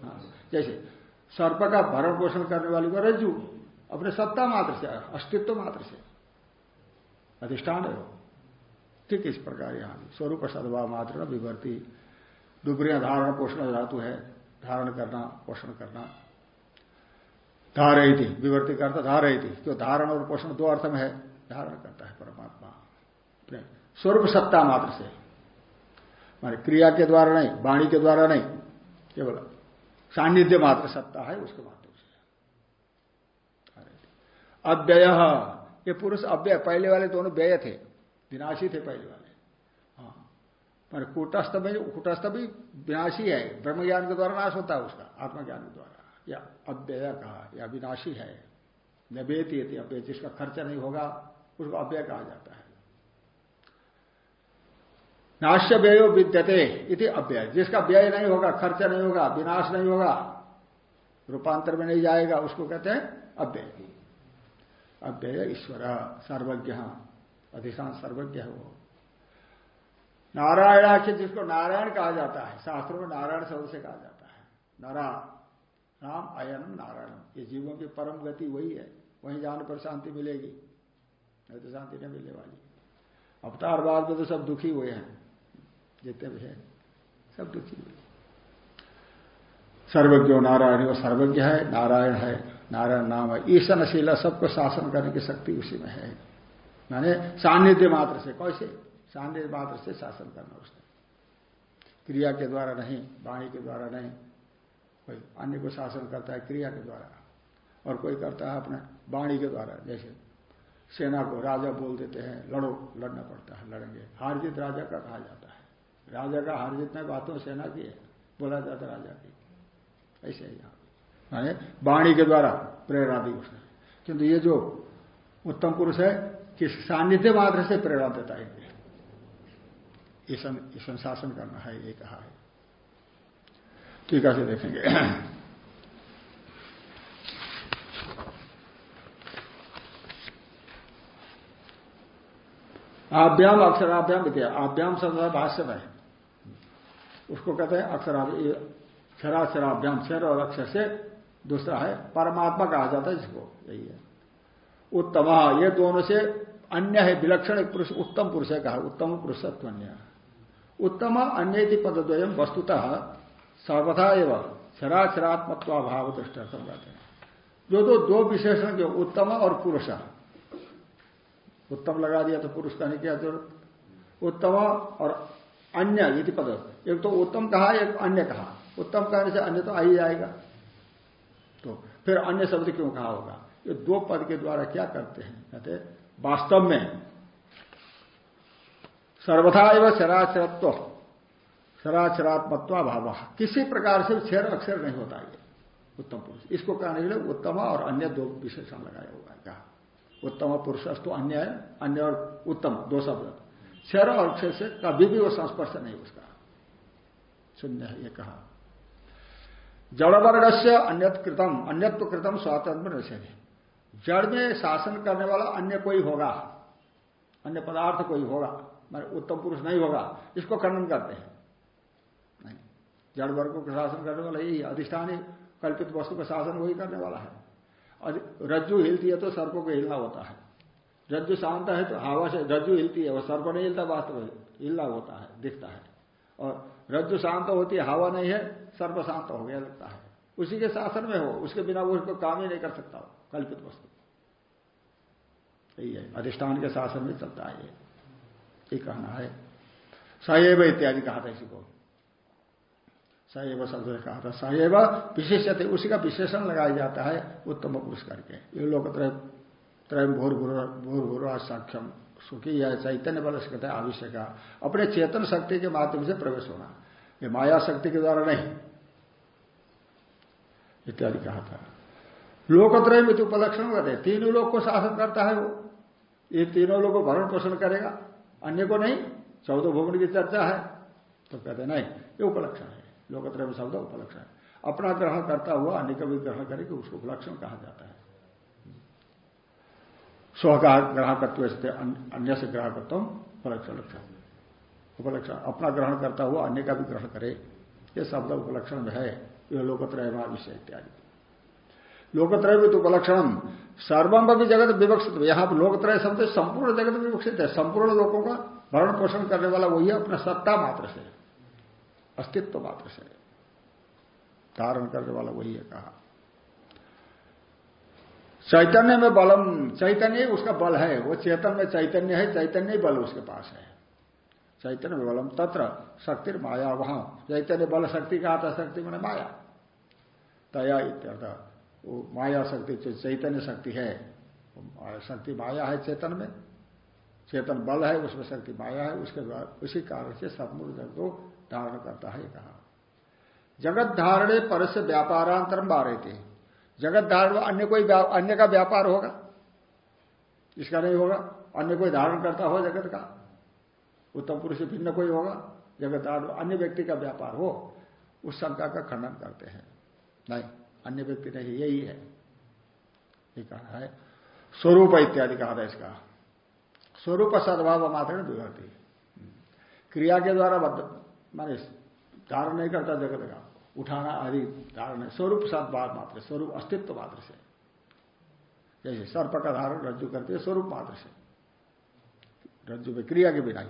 हाँ जैसे सर्प का भरण पोषण करने वाली को रज्जु। अपने सत्ता मात्र से, अस्तित्व मात्र से। अधिष्ठान है वो। ठीक इस प्रकार यहाँ। स्वरूप सद्भाव मात्र विभर्ती दुबरिया धारण पोषण धातु है। धारण करना, पोषण करना। धारयती, विवर्ती करता धारयती। तो धारण और पोषण दो अर्थ में है, धारण करता है परमात्मा। स्वरूप सत्ता मात्र से। मारे क्रिया के द्वारा नहीं, वाणी के द्वारा नहीं, केवल सान्निध्य मात्र सत्ता है, उसके से अव्यय। ये पुरुष अव्यय, पहले वाले दोनों व्यय थे, विनाशी थे पहले वाले। हाँ। कूटस्थ में, कूटस्थ भी विनाशी है ब्रह्म ज्ञान के द्वारा नाश होता है उसका, आत्मज्ञान के द्वारा। या अव्यय कहा, या विनाशी है। नवेती अव्यय, जिसका खर्चा नहीं होगा, उसको अव्यय कहा जाता है। नाश्य व्ययो विद्यते इति अव्यय। जिसका व्यय नहीं होगा, खर्चा नहीं होगा, विनाश नहीं होगा, रूपांतर में नहीं जाएगा, उसको कहते हैं अव्यय। अव्यय ईश्वर, सर्वज्ञ। अधिशांत सर्वज्ञ है वो। नारायणाख्य जिसको नारायण कहा जाता है, शास्त्रों में नारायण शब्द से कहा जाता है। नारा राम अयनम नारायणम। ये जीवों की परम गति वही है। वहीं जाने पर शांति मिलेगी। नहीं तो शांति नहीं मिलने वाली। अवतार बाद में तो सब दुखी हुए हैं। जितने भी हैं, सब दुखी हुए सर्वज्ञ नारायण, वो सर्वज्ञ है, नारायण है। नारायण नाम है। ईशनशीला सबको शासन करने की शक्ति उसी में है। माने सान्निध्य मात्र से कैसे सान्निध्य मात्र से शासन करना उसने। क्रिया के द्वारा नहीं, वाणी के द्वारा नहीं। कोई अन्य को शासन करता है क्रिया के द्वारा। और कोई करता है अपने वाणी के द्वारा। जैसे सेना को राजा बोल देते हैं, लड़ो, लड़ना पड़ता है, लड़ेंगे। हार जीत राजा का कहा जाता है। राजा का हार में बातों सेना की है, बोला जाता राजा की। ऐसे ही यहाँ। वाणी के द्वारा प्रेरणा दी उसने। किंतु ये जो उत्तम पुरुष है कि सान्निध्य मात्र से प्रेरणा देता है? संशासन करना है, ये कहा है। टीका से देखेंगे। आभ्याम, अक्षराभ्याम विद्या आभ्याम शब्द भाष्य में। उसको कहते हैं अक्षरा क्षराक्षराभ्याम, क्षर और अक्षर से दूसरा है, परमात्मा कहा जाता है जिसको। यही है। उत्तम, ये दोनों से अन्य है, विलक्षण एक पुरुष, उत्तम पुरुष है कहा, उत्तम पुरुषत्व अन्य उत्तम अन्य पदद्वयम वस्तुतः सर्वथा एवं क्षराक्षरात्मत्वाभाव दृष्टि कहते हैं। जो दो दो विशेषण के उत्तम और पुरुष उत्तम लगा दिया तो पुरुष का नहीं। किया ज़रूरत उत्तम और अन्य यदि पद एक तो उत्तम कहा, एक अन्य कहा। उत्तम कहने से अन्य तो आ ही जाएगा। तो फिर अन्य शब्द क्यों कहा होगा? ये दो पद के द्वारा क्या करते हैं? कहते वास्तव में सर्वथा एवं शराचरत्व शराचरात्मत्वा भाव किसी प्रकार से क्षर अक्षर नहीं होता ये, उत्तम पुरुष। इसको कहने के लिए उत्तम और अन्य दो विशेषण लगाया हुआ है। कहा, उत्तम पुरुष तो अन्य है, अन्य और उत्तम, दो शब्द। क्षर और अक्षर से कभी भी वो संस्पर्श नहीं उसका शून्य है, ये कहा। जड़ वर्ग से अन्यत कृतम अन्यत्व कृतम स्वातंत्र निषेध जड़ में शासन करने वाला अन्य कोई होगा? अन्य पदार्थ कोई होगा? मान उत्तम पुरुष नहीं होगा? इसको खंडन करते हैं। नहीं, जड़ वर्गों का शासन करने वाला यही अधिष्ठानी कल्पित वस्तु का शासन वही करने वाला है। रज्जु हिलती है तो सर्पों को हिलना होता है। रज्जु शांत है तो हवा से रज्जु हिलती है, वो सर्प नहीं हिलता, वास्तव में हिलना होता है, दिखता है। और रज्जु शांत होती है, हवा नहीं है, सर्प शांत हो गया लगता है। उसी के शासन में हो, उसके बिना वो उसको काम ही नहीं कर सकता हो, कल्पित वस्तु। यही है, अधिष्ठान के शासन में चलता है ये। कहना है। सएव इत्यादि कहा था इसी को। सएव शब्द से कहा था सएव विशेष उसी का विशेषण लगाया जाता है उत्तम पुरुष करके। ये लोग त्रय भोर भोर भोर भोर साक्षम। सुखी या चैतन्य बल से कहते हैं आवश्यक अपने चेतन शक्ति के माध्यम से प्रवेश होना। ये माया शक्ति के द्वारा नहीं। इत्यादि कहा था। लोकत्रय में तो उपलक्षण कहते हैं। तीनों लोग को शासन करता है वो। ये तीनों लोग को भरण पोषण करेगा। अन्य को नहीं। चौदह भूमि की चर्चा है। तो कहते नहीं, ये उपलक्षण है। लोकत्रय में शब्द उपलक्षण है। अपना ग्रहण करता हुआ अन्य का भी ग्रहण करेगी उसको उपलक्षण कहा जाता है। स्व का ग्राहकत्व से अन्य से ग्राहकत्व उपलक्षण लक्षण उपलक्षण अपना ग्रहण करता हुआ अन्य का भी ग्रहण करे। ये शब्द उपलक्षण में है यह लोकत्रय विषय इत्यादि। लोकत्रय भी तो उपलक्षण सर्वम भी जगत विवक्षित यहाँ पर लोकत्रय शब्द संपूर्ण जगत विवक्षित है। संपूर्ण लोगों का भरण पोषण करने वाला वही अपना सत्ता मात्र से अस्तित्व मात्र से धारण करने वाला वही है कहा। चैतन्य में बलम, चैतन्य उसका बल है। वो चेतन में चैतन्य है, चैतन्य बल उसके पास है। चैतन्य में बलम, तत्र शक्ति माया, वहाँ। चैतन्य बल शक्ति का आता शक्ति मैंने माया। तया इत्यर्थ। वो माया शक्ति चैतन्य शक्ति है। शक्ति माया है चेतन में। चेतन बल है, उसमें शक्ति माया है, उसके द्वारा, उसी कारण से सतमुर जगत को धारण करता है कहा। जगत धारणे पर से व्यापारांतरम बारे थे जगत धारण अन्य कोई अन्य का व्यापार होगा। इसका नहीं होगा। अन्य कोई धारण करता हो जगत का। उत्तम पुरुष भिन्न कोई होगा। जगत धारण अन्य व्यक्ति का व्यापार हो, उस शंका का खंडन करते हैं। नहीं, अन्य व्यक्ति नहीं, यही है। ये कहा है। स्वरूप इत्यादि कहा था इसका। स्वरूप सद्भाव मात्र विभक्ति। क्रिया के द्वारा माने धारण नहीं करता जगत का। उठाना आदि धारण है। स्वरूप सद्भाव मात्र, स्वरूप अस्तित्व मात्र से। जैसे सर्प का धारण रज्जु करते हैं, स्वरूप मात्र से। रज्जु में क्रिया के बिना ही।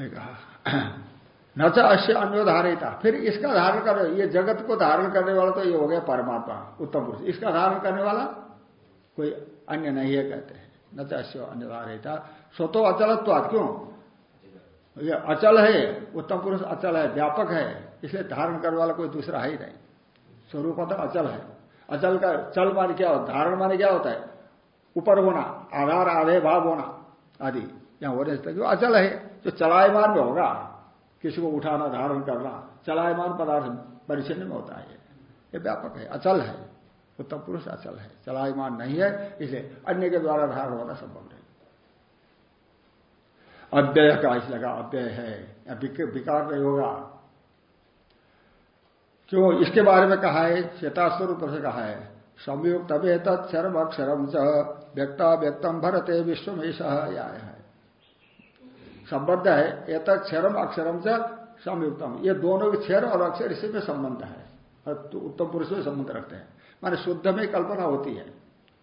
कहा, [clears throat] न च अश्य अन्योधारिता फिर इसका धारण कर, ये जगत को धारण करने वाला तो ये हो गया परमात्मा, उत्तम पुरुष। इसका धारण करने वाला कोई अन्य नहीं है कहते हैं। न च अश्य अन्योधारिता स्वतो अचलत्व क्यों? अचल है उत्तम पुरुष अचल है, व्यापक है, इसलिए धारण करने वाला कोई दूसरा है ही नहीं। स्वरूप तो अचल है। अचल का चल मान क्या होता धारण माने क्या होता है? ऊपर होना, आधार, आधे भाव होना आदि। यहाँ होने से जो अचल है, जो चलायमान में होगा, किसी को उठाना, धारण करना, चलायमान पदार्थ परिचन्न में होता है ये। व्यापक है, अचल है। उत्तम पुरुष अचल है, चलायमान नहीं है, इसलिए अन्य के द्वारा धारण होना संभव नहीं। अव्यय का इस लगा, अव्यय है। विकार नहीं होगा क्यों? इसके बारे में कहा है, चेतास्वरूप से कहा है। संयुक्त क्षरम अक्षरम च, व्यक्ता व्यक्तम भरते, विश्व में है संबद्ध है एक क्षरम अक्षरम च संयुक्तम। ये दोनों के क्षर और अक्षर इसी में संबंध है। तो उत्तम पुरुष में संबंध रखते हैं। माने शुद्ध में कल्पना होती है।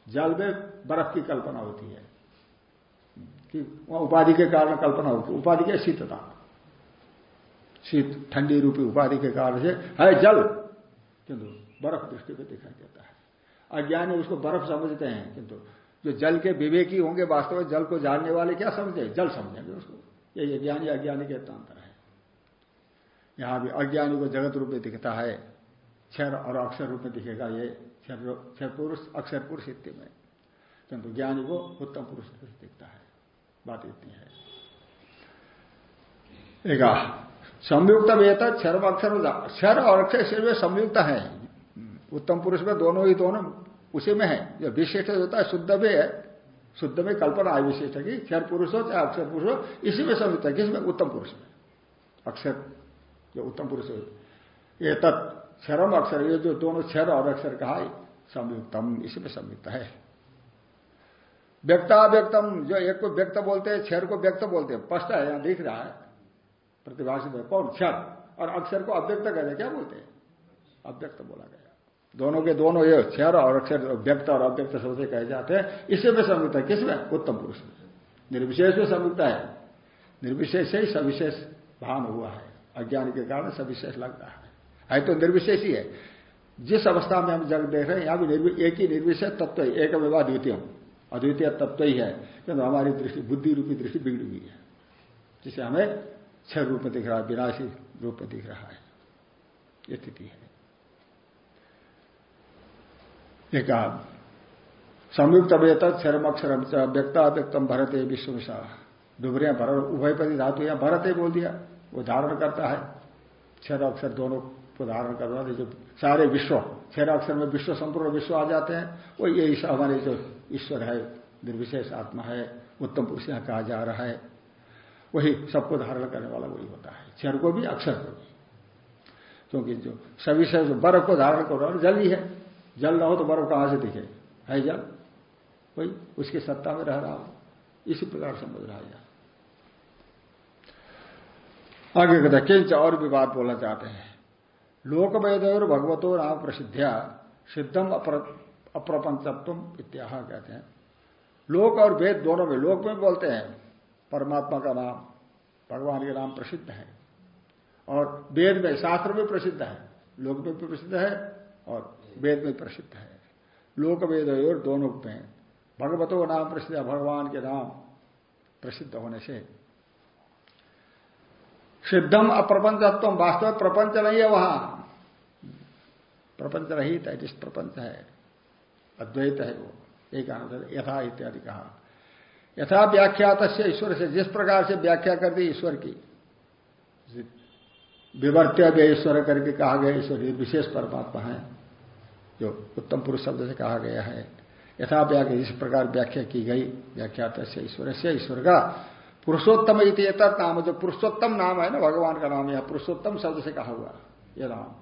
जल में बर्फ़ की कल्पना होती है। कि वहाँ उपाधि के कारण कल्पना होती उपाधि के शीतता शीत, ठंडी रूपी उपाधि के कारण से है जल। किंतु बर्फ़ दृष्टि पे दिखाई देता है। अज्ञानी उसको बर्फ़ समझते हैं, किंतु जो जल के विवेकी होंगे वास्तव में जल को जानने वाले क्या समझे? जल समझेंगे उसको। ये ज्ञानी अज्ञानी के अंतर है। यहाँ भी अज्ञानी को जगत रूप में दिखता है। क्षर और अक्षर रूप में दिखेगा ये। क्षर पुरुष, अक्षर पुरुष इत्य में। किंतु ज्ञानी को उत्तम पुरुष दिखता है। बात इतनी है। एक संयुक्त वेता क्षर अक्षर क्षर और अक्षर शरीर में संयुक्त है, उत्तम पुरुष में दोनों ही दोनों उसी में है। जो विशिष्ट होता है, शुद्ध में है शुद्ध में कल्पना है विशिष्ट की क्षर पुरुष हो चाहे अक्षर पुरुष हो, इसी में संयुक्त है, किसमें? उत्तम पुरुष में। अक्षर, जो उत्तम पुरुष हो। ये तत्म अक्षर, ये जो दोनों क्षर और अक्षर कहा संयुक्तम, इसी में संयुक्त है। व्यक्ता व्यक्तम जो एक को व्यक्त बोलते हैं क्षर को व्यक्त बोलते हैं। स्पष्ट है, यहाँ दिख रहा है। प्रतिभाषित है, कौन? क्षर और अक्षर को अव्यक्त कहते क्या बोलते हैं? अव्यक्त बोला गया। दोनों के दोनों, ये क्षर और अक्षर, व्यक्त और अव्यक्त शब्द कहे जाते हैं। इससे में संयुक्त है, किसमें? उत्तम पुरुष में। निर्विशेष में संयुक्त है। निर्विशेष से ही सविशेष भान हुआ है। अज्ञान के कारण सविशेष लगता है। है तो निर्विशेष ही है। जिस अवस्था में हम जग देख रहे हैं, यहाँ भी एक ही निर्विशेष तत्व एक विवाह द्वितीय अद्वितीय तत्व ही है किंतु हमारी दृष्टि बुद्धि रूपी दृष्टि बिगड़ी हुई है, जिसे हमें छह रूप में दिख रहा है, विनाशी रूप में दिख रहा है। ये स्थिति है। एक संयुक्त वेत क्षरम अक्षरम व्यक्ता व्यक्तम भरते विश्वमिशा डुबरिया भर उभयपति धातु या भरते बोल दिया, वो धारण करता है। क्षर अक्षर दोनों को धारण करना, जो सारे विश्व छह अक्षर में विश्व, संपूर्ण विश्व आ जाते हैं, वो यही हमारे जो ईश्वर है, निर्विशेष आत्मा है, उत्तम पुरुष यहाँ कहा जा रहा है। वही सबको धारण करने वाला वही होता है। क्षर को भी अक्षर को भी। क्योंकि जो सविशेष बर्फ़ को धारण कर करो जल ही है। जल ना हो तो बर्फ़ कहाँ से दिखे? है जल। वही उसकी सत्ता में रह रहा हो। इसी प्रकार समझ रहा है आगे कहते किंच और भी बात बोलना चाहते हैं। लोक वेद और भगवतो नाम प्रसिद्धिया, सिद्धम अप्रपंचत्व इत्याह कहते हैं। लोक और वेद दोनों में लोक में बोलते हैं, परमात्मा का नाम, भगवान के नाम प्रसिद्ध है। और वेद में शास्त्र में प्रसिद्ध है, लोक में भी प्रसिद्ध है और वेद में प्रसिद्ध है। लोक, वेद और दोनों में भगवतो नाम प्रसिद्ध है, भगवान के नाम प्रसिद्ध होने से। सिद्धम अप्रपंचत्व वास्तव प्रपंच नहीं है वहाँ। प्रपंच रहित है, जिस प्रपंच है। अद्वैत है वो, एक आनंद यथा इत्यादि कहा। यथा व्याख्यात से ईश्वर से, जिस प्रकार से व्याख्या कर दी ईश्वर की, विवर्त्य ईश्वर करके कहा गया, ईश्वर विशेष परमात्मा है, जो उत्तम पुरुष शब्द से कहा गया है। यथा व्याख्या, इस प्रकार व्याख्या की गई व्याख्यात से ईश्वर से, ईश्वर का पुरुषोत्तम इतना नाम, जो पुरुषोत्तम नाम है ना, भगवान का नाम यह पुरुषोत्तम शब्द से कहा हुआ यह नाम।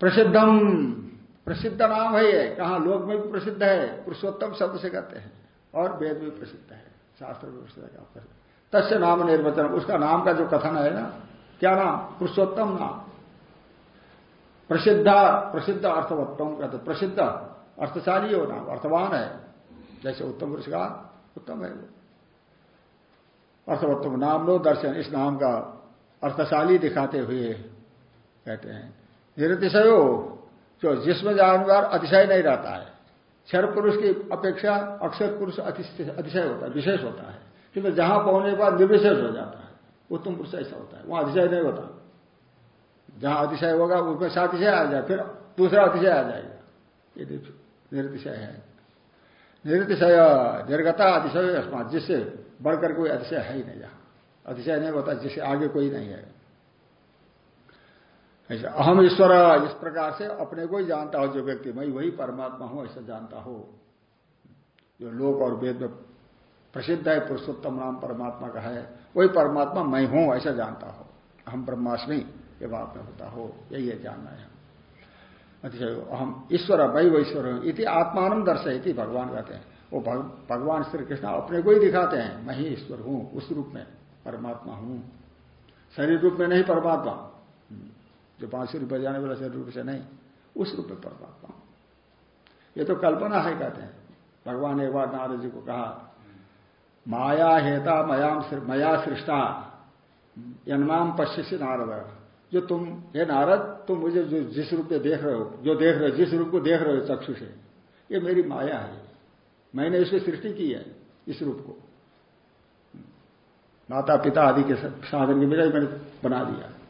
प्रसिद्धम। प्रसिद्ध नाम है ये, कहा लोक में भी प्रसिद्ध है, पुरुषोत्तम शब्द से कहते हैं, और वेद में प्रसिद्ध है, शास्त्र में प्रसिद्ध है तस्य नाम निर्वचन, उसका नाम का जो कथन है ना, क्या नाम? पुरुषोत्तम नाम। प्रसिद्ध प्रसिद्ध अर्थवत्तम कहते प्रसिद्ध, अर्थशाली हो नाम, अर्थवान है। जैसे उत्तम पुरुष का उत्तम है वो। अर्थवत्तम नाम लो दर्शन, इस नाम का अर्थशाली दिखाते हुए कहते हैं, निरतिशयो जो जिसमें जानवर अतिशय नहीं रहता है। क्षर पुरुष की अपेक्षा अक्षर पुरुष अतिशय होता है, विशेष होता है। क्योंकि जहाँ पहुँचने के बाद निर्विशेष हो जाता है। उत्तम पुरुष ऐसा होता है, वहाँ अतिशय नहीं होता। जहाँ अतिशय होगा, उसमें से अतिशय आ जाए, फिर दूसरा अतिशय आ जाएगा। ये निरतिशय है। निरतिशय, निर्गता अतिशय अस्मात जिससे बढ़कर कोई अतिशय है ही नहीं जहाँ। अतिशय नहीं होता, जिससे आगे कोई नहीं है। ऐसा। अहम ईश्वर इस प्रकार से अपने को ही जानता हो, जो व्यक्ति, मैं वही परमात्मा हूँ, ऐसा जानता हो। जो लोक और वेद में प्रसिद्ध है, पुरुषोत्तम नाम परमात्मा का है, वही परमात्मा मैं हूँ, ऐसा जानता हो। हम ब्रह्माष्टमी ये बात में होता हो, यही है जानना है। अतिशय हम ईश्वर, मैं वो ईश्वर हूँ, इति आत्मान दर्शयती, भगवान कहते हैं। वो भगवान श्री कृष्ण अपने को ही दिखाते हैं, मैं ही ईश्वर हूँ, उस रूप में परमात्मा हूँ। शरीर रूप में नहीं, परमात्मा। जो पाँच सौ रुपये जाने वाला शरीर रूप से नहीं, उस रूप में परमात्मा ये तो कल्पना है, कहते हैं। भगवान एक बार नारद जी को कहा, माया हेता मयाम मया सृष्टा, यन्माम पश्य नारद। जो तुम, हे नारद, तुम मुझे जो, जिस रूप में देख रहे हो, जो देख रहे हो जिस रूप को देख रहे हो, चक्षु से, ये मेरी माया है। मैंने इसकी सृष्टि की है, इस रूप को। माता पिता आदि के साधन के बिना मैंने बना दिया।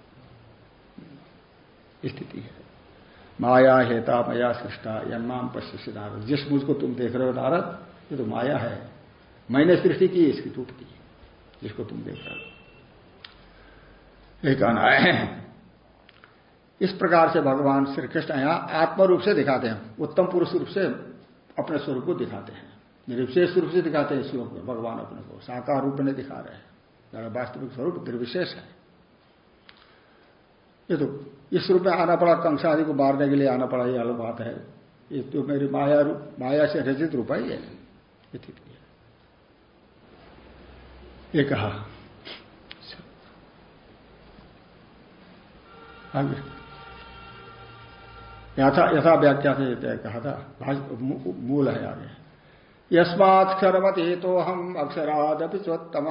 स्थिति है। माया हेता मया, सृष्टा यन्माम पश्य नारद जिस मुझको तुम देख रहे हो नारद ये तो माया है। मैंने सृष्टि की, इसकी टूट की जिसको तुम देख रहे हो। एक कहना है। इस प्रकार से भगवान श्री कृष्ण यहाँ आत्म रूप से दिखाते हैं। उत्तम पुरुष रूप से अपने स्वरूप को दिखाते हैं। निर्विशेष रूप से दिखाते हैं श्लोक में, भगवान अपने को। साकार रूप में दिखा रहे हैं। वास्तविक स्वरूप निर्विशेष है। ये तो इस रूप में आना पड़ा, कंसा आदि को मारने के लिए आना पड़ा, ये अलग बात है। ये तो मेरी माया रूप, माया से रचित रूप है ये। ये कहा। यथा यथा व्याख्या से कहा था। मूल है आगे। यस्माक्षरमती तो हम अक्षरादपि चोत्तम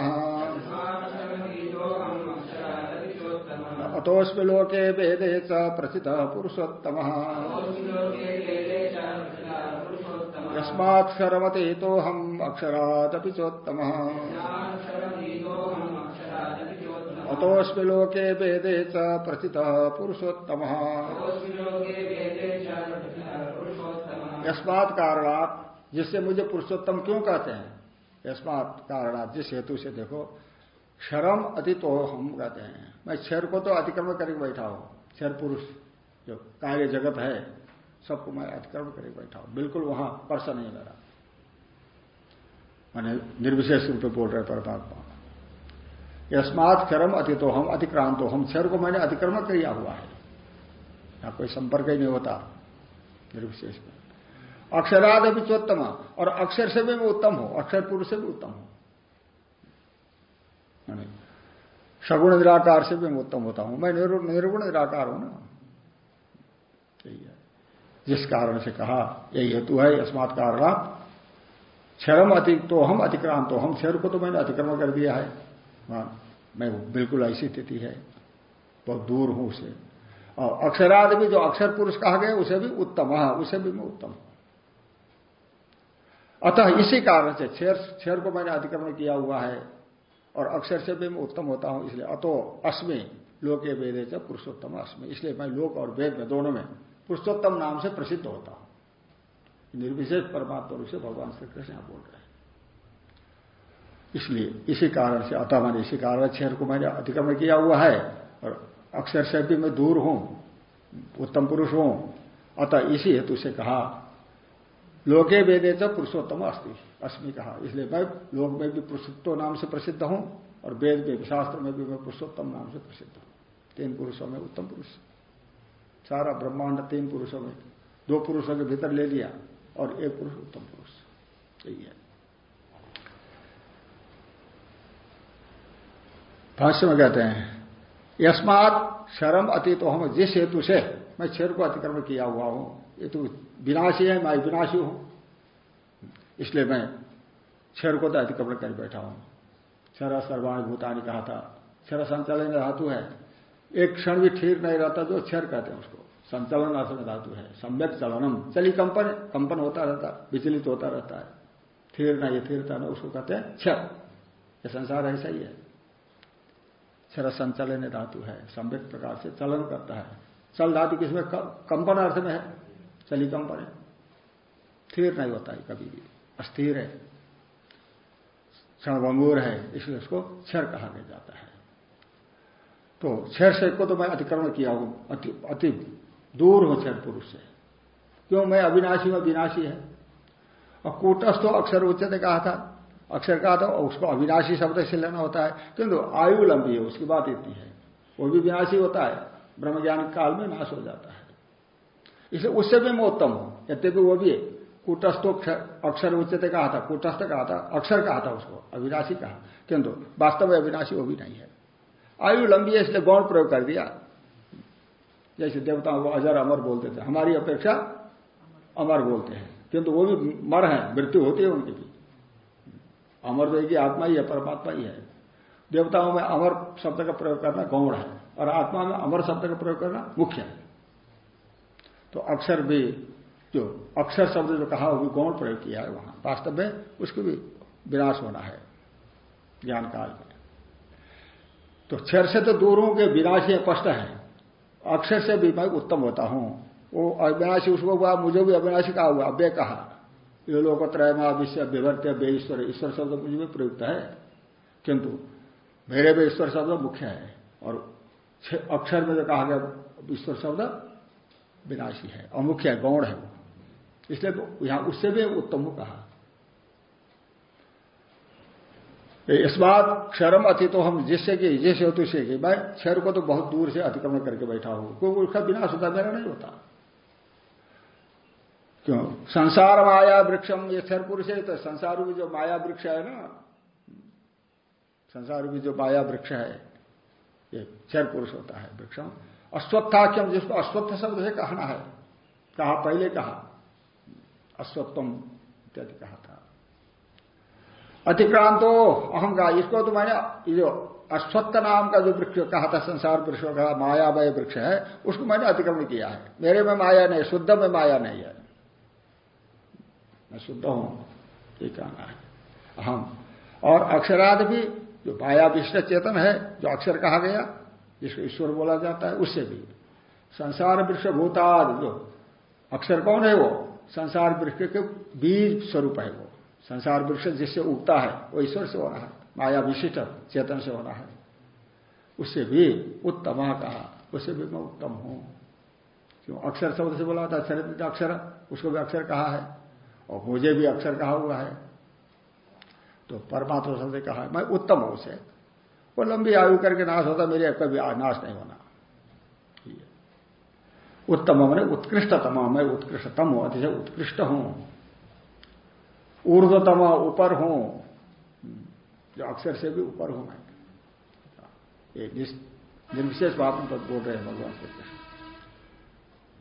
अतोस्म लोके वेदे च प्रसिद्ध पुरुषोत्तम। यस्माक्षरमती तो हम अक्षरादपि चोत्तम। अतोस्म लोके वेदे च प्रसिद्ध पुरुषोत्तम। यस्मात् कारणात् जिससे मुझे पुरुषोत्तम क्यों कहते हैं? यस्मात् कारणात् जिस हेतु से देखो क्षरम हम कहते हैं। मैं क्षर को तो अतिक्रमण करके बैठा हूँ क्षर पुरुष, जो कार्य जगत है, सबको मैं अतिक्रमण करके बैठा हूँ। बिल्कुल वहाँ पर्स नहीं मेरा मैंने निर्विशेष रूप में बोल रहे परमात्मा। यस्मात क्षरम अति तो हम अतिक्रांत हो हम क्षर को मैंने अतिक्रमण किया हुआ है। यहाँ कोई संपर्क ही नहीं होता निर्विशेष में। अक्षराद अभी चोत्तम, और अक्षर से भी मैं उत्तम हूँ, अक्षर पुरुष से भी उत्तम हूँ। सगुण निराकार से भी मैं उत्तम होता हूँ। मैं निर्गुण निराकार हूँ ना। है। जिस कारण से कहा यही हेतु है अस्मात् कारण क्षरम अति तो हम अतिक्रांत तो हम क्षर को तो मैंने अतिक्रमण कर दिया है। हाँ, मैं बिल्कुल ऐसी स्थिति है। बहुत दूर हूँ उसे। और अक्षराद भी जो अक्षर पुरुष कहा गया उसे भी उत्तम। हाँ उसे भी मैं उत्तम। हूँ अतः इसी कारण से शेर शेर को मैंने अतिक्रमण किया हुआ है। और अक्षर से भी मैं उत्तम होता हूँ, इसलिए अतो अस्मि लोके वेदे पुरुषोत्तम अस्मि इसलिए मैं लोक और वेद में दोनों में पुरुषोत्तम नाम से प्रसिद्ध होता हूँ। निर्विशेष परमात्मा रूप से भगवान श्री कृष्ण यहाँ बोल रहे हैं। इसलिए इसी कारण से, अतः मैंने इसी कारण शेर को मैंने अतिक्रमण किया हुआ है, और अक्षर से भी मैं दूर हूँ, उत्तम पुरुष हूँ। अतः इसी हेतु से कहा लोके वेदे तो पुरुषोत्तम अस्थि अस्मि कहा। इसलिए मैं लोक में भी पुरुषोत्तम नाम से प्रसिद्ध हूँ और वेद में शास्त्र में भी मैं पुरुषोत्तम नाम से प्रसिद्ध हूँ। तीन पुरुषों में उत्तम पुरुष। सारा ब्रह्मांड तीन पुरुषों में। दो पुरुषों के भीतर ले लिया और एक पुरुष उत्तम पुरुष। यही है। भाष्य में कहते हैं, यस्मात शरम अति तो हम जिस हेतु से मैं क्षर को अतिक्रमण किया हुआ हूँ, ये तो विनाशी है, मैं विनाशी हूँ। इसलिए मैं क्षर को तो अतिक्रमण कर बैठा हूँ। क्षर सर्वाणी भूतानी कहा था। क्षर संचालन धातु है। एक क्षण भी ठीक नहीं रहता जो क्षर कहते हैं उसको। संचलन अर्थ में धातु है। सम्यक चलनम। चली कंपन कंपन होता रहता, विचलित होता रहता है। थिर ना ये थिरता ना उसको कहते हैं क्षर ये संसार ऐसा ही है। क्षर संचलन धातु है। सम्यक प्रकार से चलन करता है। चल धातु किसमें? कंपन अर्थ में है। चली कंपन है स्थिर नहीं होता है कभी भी। अस्थिर है। क्षणभंगुर है इसलिए उसको क्षर कहा जाता है। तो क्षर से को तो मैं अतिक्रमण किया हूँ अति, अति दूर हो क्षर पुरुष से। क्यों? मैं अविनाशी में विनाशी है। और कूटस्थ तो अक्षर उच्चते कहा था। अक्षर कहा था उसको अविनाशी शब्द से लेना होता है। किंतु आयु लंबी है उसकी बात इतनी है। वो भी विनाशी होता है। ब्रह्म ज्ञान काल में नाश हो जाता है। इसलिए उससे भी मैं उत्तम हूँ। यद्यपि वो भी कूटस्थो अक्षर उच्चते कहा था, कुटस्थ कहा था, अक्षर कहा था उसको, अविनाशी कहा। किंतु वास्तव में अविनाशी वो भी नहीं है। आयु लंबी है, इसलिए गौण प्रयोग कर दिया। जैसे देवता वो अजर, अमर बोलते थे। हमारी अपेक्षा अमर बोलते हैं। किंतु वो भी मर है, मृत्यु होती है उनकी भी। अमर तो एक आत्मा ही है, परमात्मा ही है। देवताओं में अमर शब्द का प्रयोग करना गौण है, और आत्मा में अमर शब्द का प्रयोग करना मुख्य है। तो अक्षर भी जो अक्षर शब्द जो कहा, वो भी गौण प्रयोग किया है वहाँ? वास्तव में उसको भी विनाश होना है ज्ञान काल में। तो क्षर से तो दूर हूँ के विनाशी स्पष्ट है। अक्षर से भी मैं उत्तम होता हूँ। वो अविनाशी, उसको हुआ, मुझे भी अविनाशी कहा हुआ, अव्यय कहा। ये लोग त्रयमा विश्व विभर्त्य बे ईश्वर ईश्वर शब्द मुझे भी प्रयुक्त है। किंतु मेरे भी ईश्वर शब्द मुख्य है। और अक्षर में जो कहा गया, ईश्वर शब्द विनाशी है अमुख्य है, गौण है वो। इसलिए तो यहाँ उससे भी उत्तम कहा। इस बात क्षरम अति तो हम जिससे कि, जिस हेतु से कि मैं क्षर को तो बहुत दूर से अतिक्रमण करके बैठा हूँ। क्योंकि उसका विनाश होता मेरा नहीं होता। क्यों? संसार माया वृक्षम, ये क्षर पुरुष है तो संसार में जो माया वृक्ष है ना, संसार में जो माया वृक्ष है, ये क्षर पुरुष होता है वृक्षम। अश्वत्थाख्यम जिसको अश्वत्थ शब्द से कहना है। कहा, पहले कहा। अश्वत्थम इत्यादि कहा था। अतिक्रांतो अहंकार इसको तो मैंने जो अश्वत्थ नाम का जो वृक्ष कहा था, संसार वृक्ष का मायामय वृक्ष है, उसको मैंने अतिक्रमण किया है। मेरे में माया नहीं, शुद्ध में माया नहीं है। मैं शुद्ध हूँ, ये कहना है। अहम और अक्षराध भी, जो माया विष्ट चेतन है, जो अक्षर कहा गया जिसको ईश्वर बोला जाता है, उससे भी। संसार वृक्ष भूताद, जो अक्षर कौन है वो? संसार वृक्ष के बीज स्वरूप है वो। संसार वृक्ष जिससे उगता है, वो ईश्वर से होना है। माया विशिष्ट चेतन से होना है। उससे भी उत्तम कहा। उससे भी मैं उत्तम हूँ। क्यों? अक्षर शब्द से बोला था चरित्र अक्षर, उसको भी अक्षर कहा है। और मुझे भी अक्षर कहा हुआ है। तो परमात्मा शब्द कहा मैं उत्तम हूँ उसे। वो लंबी आयु करके नाश होता, मेरे कभी नाश नहीं होना। उत्तम मैंने उत्कृष्टतम मैं उत्कृष्टतम हूँ, अतिशय उत्कृष्ट हूँ। ऊर्धतम ऊपर हूँ। जो अक्षर से भी ऊपर हूँ मैं। निर्विशेष बात पर बोल रहे हैं भगवान श्री कृष्ण।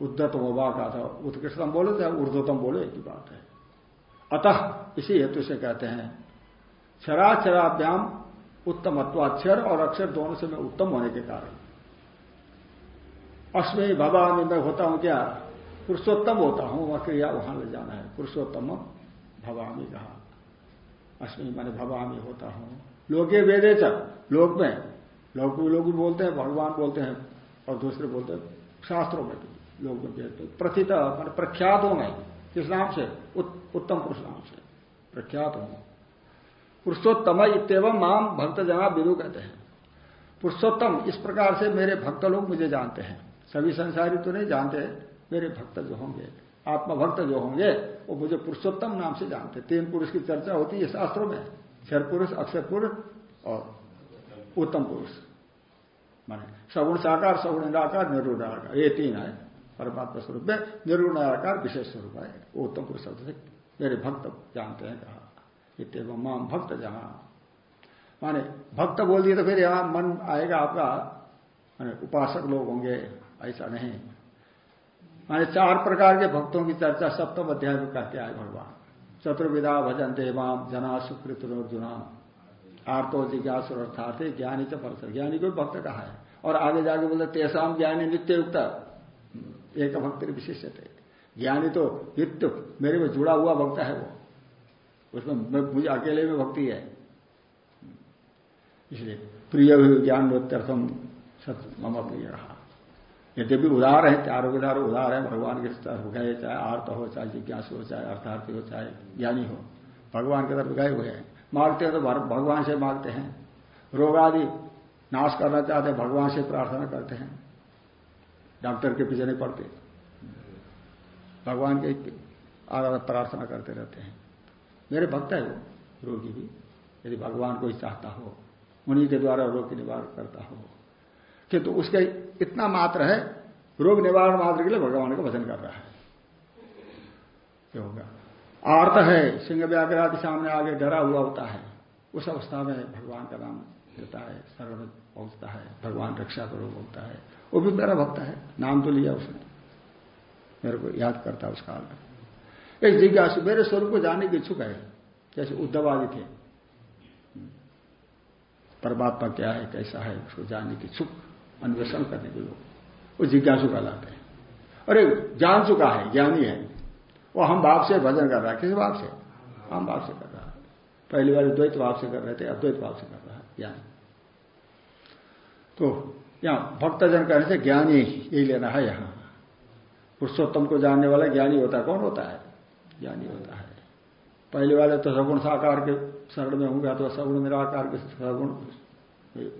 उद्धतम होगा का था, उत्कृष्टतम बोले थे ऊर्धतम बोले की बात है। अतः इसी हेतु से कहते हैं क्षराक्षराभ्याम उत्तमत्वाक्षर और अक्षर दोनों से मैं उत्तम होने के कारण। अश्वमी भवामी मैं होता हूँ क्या? पुरुषोत्तम होता हूँ, वह क्रिया वहाँ ले जाना है। पुरुषोत्तम भवामी कहा। अश्वमी मैंने भवामी होता हूँ। लोके वेदे च, लोक में। लोग लोग बोलते हैं, भगवान बोलते हैं और दूसरे बोलते हैं शास्त्रों में भी। लोग कहते प्रथित, मैंने प्रख्यात हूँ मैं किस नाम से? उत्तम पुरुष नाम से। प्रख्यात हूँ पुरुषोत्तम इतम माम भक्त जना विदु कहते हैं। पुरुषोत्तम, इस प्रकार से मेरे भक्त लोग मुझे जानते हैं। सभी संसारी तो नहीं जानते मेरे भक्त जो होंगे, आत्मभक्त जो होंगे, वो मुझे पुरुषोत्तम नाम से जानते तीन पुरुष की चर्चा होती है शास्त्रों में क्षर पुरुष, अक्षर पुरुष और उत्तम पुरुष। माने सगुण साकार, सगुण निराकार, निर्गुण निराकार, ये तीन है, परमात्मा स्वरूप में निर्गुण निराकार, विशेष स्वरूप है उत्तम पुरुष मेरे भक्त जानते हैं, कहा। इतम माम भक्त जहाँ। माने भक्त बोल दिए तो फिर यहाँ मन आएगा आपका। माने उपासक लोग होंगे, ऐसा नहीं। माने चार प्रकार के भक्तों की चर्चा सप्तम अध्याय में करके आए भगवान। चतुर्विदा भजन देवाम जना सुकृत अर्जुना आर्तो जिज्ञास अर्थार्थे ज्ञानी च परसर ज्ञानी को भक्त कहा है। और आगे जाके बोलते, तेसाम ज्ञानी नित्य युक्त। एक भक्त विशिष्ट थे। ज्ञानी तो नित्य मेरे में जुड़ा हुआ भक्त है वो। उसमें मुझे अकेले में भक्ति है। इसलिए प्रिय भी ज्ञान नृत्यर्थम सत मम प्रिय रहा। यद्यपि उदार है, चारों उदार उदार है, भगवान के तरफ़ गए चाहे आर्त हो, चाहे जिज्ञासु हो, चाहे अर्थार्थी हो, चाहे ज्ञानी हो, भगवान के तरफ़ गए हुए हैं। मांगते हैं तो भगवान से मांगते हैं। रोग आदि नाश करना चाहते हैं, भगवान से प्रार्थना करते हैं। डॉक्टर के पीछे नहीं पड़ते। भगवान के आधार प्रार्थना करते रहते हैं। मेरे भक्त है वो, रोगी भी। यदि भगवान को ही चाहता हो उन्हीं के द्वारा रोग निवारण करता हो किंतु तो उसके इतना मात्र है, रोग निवारण मात्र के लिए भगवान का भजन कर रहा है। क्या होगा। आर्त है, सिंह व्याघ्रादि सामने आगे डरा हुआ होता है। उस अवस्था में भगवान का नाम देता है, शरण पहुँचता है, भगवान रक्षा करो बोलता है। वो भी मेरा भक्त है, नाम तो लिया उसने। मेरे को याद करता उस काल में। एक जिज्ञासु, मेरे स्वरूप को जानने की इच्छुक है। जैसे उद्धव आदि थे। परमात्मा क्या है, कैसा है, उसको जानने की इच्छुक, अन्वेषण करने के लोग वो जिज्ञासु कहलाते हैं। अरे जान चुका है, ज्ञानी है। वो हम भाव से भजन कर रहा है। किस भाव से? हम भाव से कर रहा है। पहली बार द्वैत भाव से कर रहे थे, अद्वैत भाव से कर रहा है, ज्ञान। तो यहाँ भक्तजन करने से ज्ञानी यही लेना है यहाँ। पुरुषोत्तम को जानने वाला ज्ञानी होता है, कौन होता है? ज्ञानी होता है। पहले वाले तो सगुण साकार के शरण में होंगे, अथवा सगुण निराकार के सगुण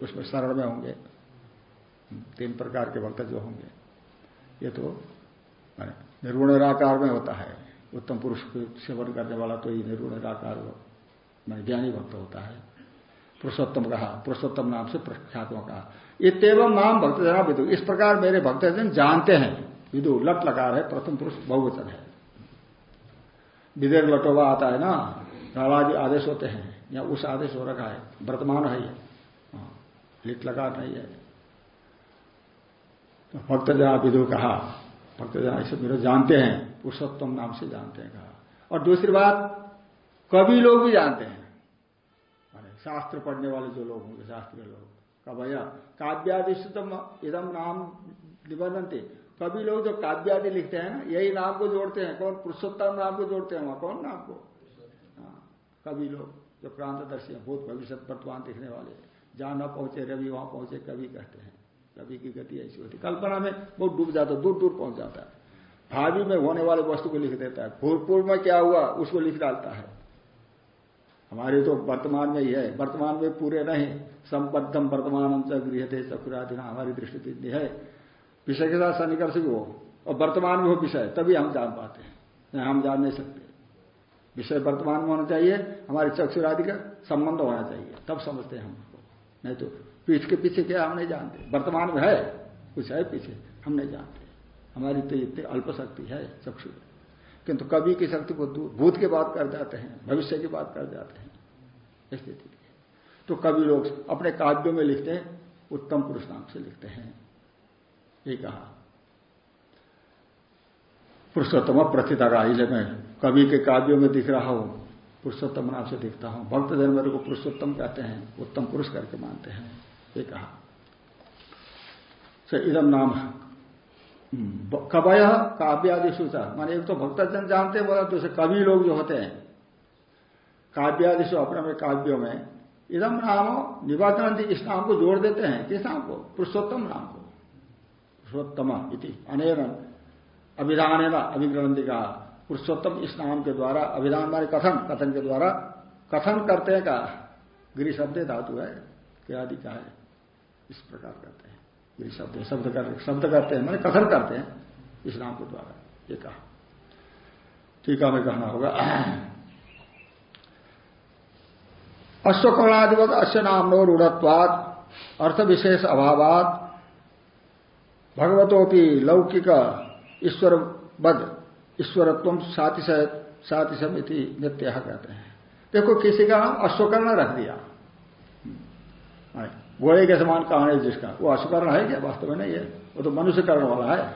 उसमें शरण में होंगे। तीन प्रकार के भक्त जो होंगे, ये तो निर्गुण निराकार में होता है। उत्तम पुरुष को सेवन करने वाला तो ये निर्गुण निराकार मैंने ज्ञानी भक्त होता है। पुरुषोत्तम कहा, पुरुषोत्तम नाम से प्रख्यातों कहा। इतम नाम भक्तजना विदु। इस प्रकार मेरे भक्तजन जानते हैं। विदु लट लकार है प्रथम पुरुष बहुवचन है। विदेर लटोवा आता है ना राणादि आदेश होते हैं या उस आदेश हो रखा है वर्तमान है ये। हाँ, लिट लगा नहीं है तो भक्त जना विदु कहा भक्त जना इसे मेरे जानते हैं पुरुषोत्तम नाम से जानते हैं कहा। और दूसरी बात कवि लोग भी जानते हैं। शास्त्र पढ़ने वाले जो लोग होंगे शास्त्रीय लोग। कवया काव्यादिष्टम इदम नाम निबंधन थे कभी लोग जो काव्यादि लिखते हैं ना यही नाम को जोड़ते हैं। कौन? पुरुषोत्तम नाम को जोड़ते हैं वहाँ। कौन नाम को? कभी लोग जो क्रांतदर्शी हैं भूत भविष्य वर्तमान दिखने वाले जहाँ न पहुँचे रवि वहाँ पहुँचे कवि कहते हैं। कवि की गति ऐसी होती कल्पना में बहुत डूब जाता है दूर दूर पहुँच जाता है। भावी में होने वाले वस्तु को लिख देता है। भूतपूर्व में क्या हुआ? उसको लिख डालता है। हमारे तो वर्तमान में ही है। वर्तमान में पूरे नहीं। संबद्धम वर्तमान गृह थे चक्रादिना हमारी दृष्टि है। विषय के साथ सन्निकर्ष भी हो, और वर्तमान में हो विषय, तभी हम जान पाते हैं। हम जान नहीं सकते। विषय वर्तमान में होना चाहिए, हमारे चक्षुरादि का संबंध होना चाहिए, तब समझते हैं हमको नहीं तो पीठ के पीछे क्या हम नहीं जानते। वर्तमान में है, कुछ है पीछे, हम नहीं जानते। हमारी तो इतनी अल्प शक्ति है, चक्षु। किंतु कवि की शक्ति को भूत की बात कर जाते हैं, भविष्य की बात कर जाते हैं स्थिति तो कवि लोग अपने काव्यों में लिखते हैं, उत्तम पुरुष नाम से लिखते हैं। ये कहा। पुरुषोत्तम प्रथिता इसे मैं कवि के काव्यों में दिख रहा हूँ, पुरुषोत्तम नाम से दिखता हूँ। भक्त जन मेरे को पुरुषोत्तम कहते हैं, उत्तम पुरुष करके मानते हैं, ये कहा। इदम नाम कवय काव्यादि सूचा माने एक तो भक्तजन जानते हैं, बोला दूसरे कवि लोग जो होते हैं काव्यादिशु अपने में काव्यों में इदम नाम निवाचन इस नाम को जोड़ देते हैं। किस नाम को? पुरुषोत्तम नाम को। पुरुषोत्तम इति। अनेन अभिधान अभिग्रंथि का पुरुषोत्तम इस नाम के द्वारा, अभिधान मारे कथन कथन के द्वारा, कथन करते हैं का गिरी शब्द धातु है क्या आदि का है। इस प्रकार करते हैं। गिरी शब्द शब्द कर, शब्द करते हैं, मैंने कथन करते हैं, इस नाम के द्वारा, ये कहा। टीका में कहना होगा। अश्वकर्णाधिपत अश्व नाम नो रूढ़त्वाद अर्थ विशेष अभावात भगवतोपि लौकिक ईश्वर बद, ईश्वरत्व सातिशय सातिशम इति नित्य कहते हैं। देखो, किसी का अश्वकर्ण रख दिया। घोड़े के समान कहाँ है जिसका। वो अश्वकर्ण है क्या? वास्तव में नहीं है। वो तो मनुष्य कर्ण वाला है।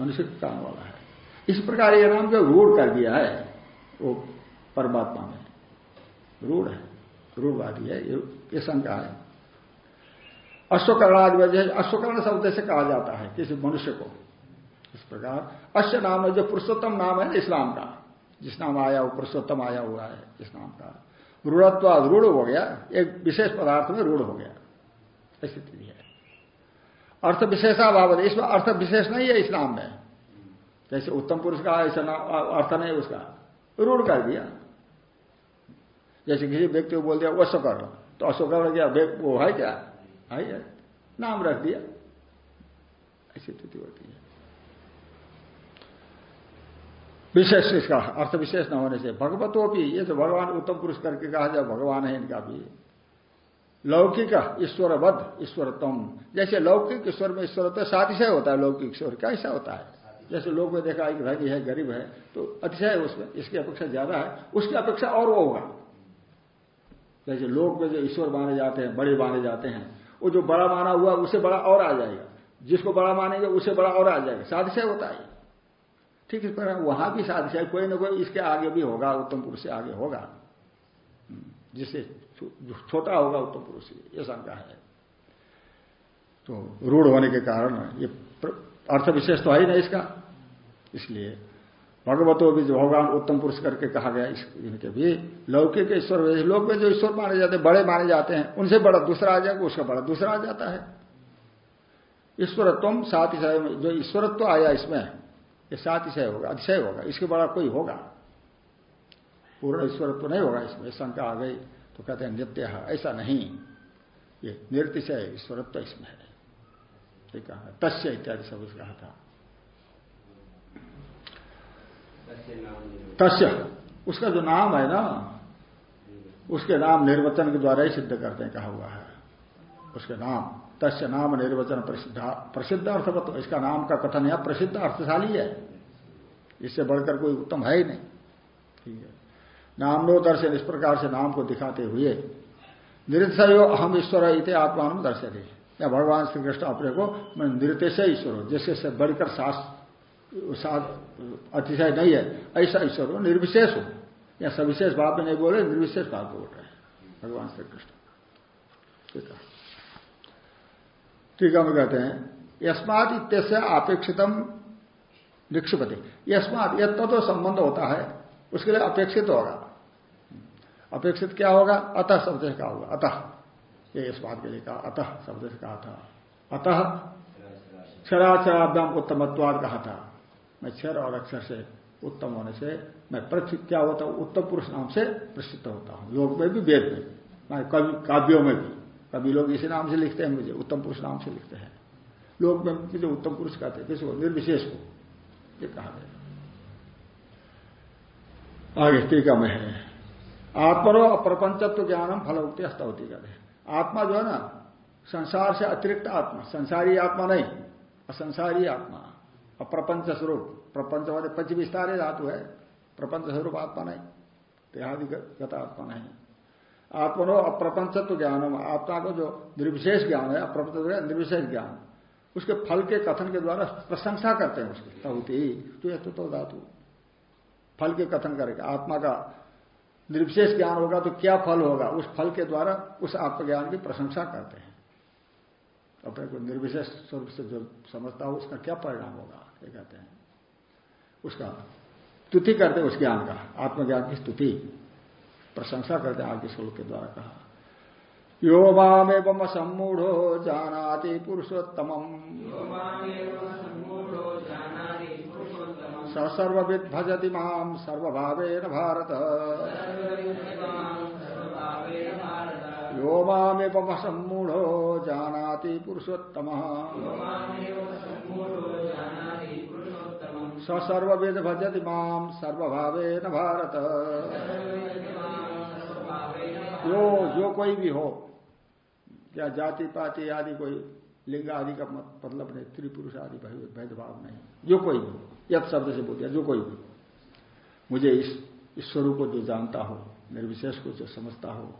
मनुष्य कारण वाला है। इस प्रकार ये नाम जो रूढ़ कर दिया है, वो परमात्मा में। रूढ़ है। रूढ़वादी है। ये शंका है। अश्वकर्णादि अश्वकर्ण शब्द से कहा जाता है किसी मनुष्य को। इस प्रकार अश्व नाम है, जो पुरुषोत्तम नाम है, इस्लाम का। जिस नाम आया वो पुरुषोत्तम आया हुआ है इस नाम का। रूढ़त्व रूढ़ हो गया, एक विशेष पदार्थ में रूढ़ हो गया। स्थिति है। अर्थ विशेषाभाव, इसमें अर्थ विशेष नहीं है, इस्लाम में। जैसे उत्तम पुरुष का, ऐसा नाम अर्थ नहीं उसका। रूढ़ कर दिया। जैसे किसी व्यक्ति को बोल दिया, अश्वकर्ण। तो अश्वकर्ण क्या वो है क्या? है, नाम रख दिया। ऐसी स्थिति होती है। विशेष इसका अर्थ विशेष न होने से, भगवतों भी, ये तो भगवान उत्तम पुरुष करके कहा जाए, भगवान है इनका भी। लौकिक ईश्वरबद्ध ईश्वरत्म जैसे लौकिक ईश्वर में ईश्वरत्व सातिशय होता है, लौकिक ईश्वर कैसा होता है? जैसे लोग में देखा, एक धनी है, गरीब है तो अतिशय उसमें, इसकी अपेक्षा ज़्यादा है, उसकी अपेक्षा और वो होगा। जैसे लोग में जो ईश्वर माने जाते हैं, बड़े माने जाते हैं वो जो बड़ा माना हुआ उसे बड़ा और आ जाएगा। जिसको बड़ा मानेंगे उसे बड़ा और आ जाएगा। सातिशय होता है। ठीक इस प्रकार वहाँ भी साधिशय कोई ना कोई इसके आगे भी होगा उत्तम पुरुष से आगे होगा। हम्म, जिससे छोटा होगा उत्तम पुरुष से ये शंका है। तो रूढ़ होने के कारण ये अर्थ विशेष तो है ही नहीं इसका। इसलिए भगवतो भी जो भगवान उत्तम पुरुष करके कहा गया इनके भी लौकिक ईश्वर लोग में जो ईश्वर माने जाते हैं बड़े माने जाते हैं, उनसे बड़ा दूसरा आ जाएगा, उसका बड़ा दूसरा आ जाता है। ईश्वरत्व साथ ही जो ईश्वरत्व आया इसमें, ये सातिशय होगा, अतिशय होगा, इसके बड़ा कोई होगा। पूर्ण ईश्वरत्व नहीं होगा इसमें शंका आ गई तो कहते हैं नित्य ऐसा नहीं। ये निर्तिशय ईश्वरत्व इसमें है। ठीक है, तस्य इत्यादि सब कहा था। तस्य उसका जो नाम है ना, उसके नाम निर्वचन के द्वारा ही सिद्ध करते हैं, कहा हुआ है। उसके नाम, तस्य नाम निर्वचन प्रसिद्ध प्रसिद्ध अर्थवत्व इसका नाम का कथन यह प्रसिद्ध अर्थशाली है। इससे बढ़कर कोई उत्तम है ही नहीं। ठीक है। नामनो दर्शन, इस प्रकार से नाम को दिखाते हुए निरसयो अहम ईश्वर इतने आत्मान दर्शन या भगवान श्री कृष्ण अपने को, मैं नृत्य ईश्वर हूँ, जिससे बढ़कर सास अतिशय नहीं है। ऐसा ईश्वर हो निर्विशेष हो। या सविशेष भाव में नहीं बोले, निर्विशेष भाव बोल रहे हैं। भगवान श्री कृष्ण ठीक है, हम कहते हैं, यस्मात इत्यस्य अपेक्षितम निक्षुपति। यस्मात यद तो संबंध होता है, उसके लिए अपेक्षित होगा। अपेक्षित क्या होगा? अतः शब्द से कहा होगा। अतः। ये इस बात के लिए कहा, अतः शब्द कहा था। अतः। चरा क्षराक्षराभ्याम उत्तमत्वाद कहा था। मैं क्षर और अक्षर से उत्तम होने से, मैं प्रति क्या होता हूँ, उत्तम पुरुष नाम से प्रसिद्ध होता हूँ। योग में भी, वेद में मैं कवि, काव्यों में भी। कभी लोग इसी नाम से लिखते हैं मुझे, उत्तम पुरुष नाम से लिखते हैं। लोग में मुझे उत्तम पुरुष कहते हैं किसी को निर्विशेष को। ये कहा गया। आगे टीका में है। आत्मनो अप्रपंचत्व ज्ञानम फल उक्ति स्तवती कहते आत्मा जो है ना, संसार से अतिरिक्त आत्मा, संसारी आत्मा नहीं, असंसारी आत्मा। अप्रपंच स्वरूप प्रपंच वाले पंच विस्तार धातु है, प्रपंच स्वरूप आत्मा नहीं देहादिगत आत्मा नहीं। आत्मनो अप्रपंचत्व ज्ञान आत्मा को जो निर्विशेष ज्ञान है अप्रपंच निर्विशेष ज्ञान। उसके फल के कथन के द्वारा प्रशंसा करते हैं उसकी, तहुति तो तो धातु। फल के कथन करेगा, आत्मा का निर्विशेष ज्ञान होगा तो क्या फल होगा? उस फल के द्वारा उस आत्मज्ञान की प्रशंसा करते हैं। अपने को निर्विशेष स्वरूप से जो समझता हो, उसका क्या परिणाम होगा? ये कहते हैं। उसका स्तुति करते उस ज्ञान का आत्मज्ञान की स्तुति। प्रशंसा करते आगे श्लोक के द्वारा कहा। यो मामेवम सम्मूढ़ो जानाति पुरुषोत्तम सर्वविद भजति माम, सर्वभावेन भारत। यो मामेवम सम्मूढ़ो जानाति पुरुषोत्तम। सर्वविद भजति माम सर्वभावेन भारत। यो, जो कोई भी हो, क्या जाति, पाति आदि कोई लिंग आदि का मतलब नहीं स्त्री पुरुष आदि भेदभाव नहीं। जो कोई भी यद शब्द से बोल दिया, जो कोई भी। मुझे इस ईश्वर को जो जानता हो निर्विशेष को जो समझता हो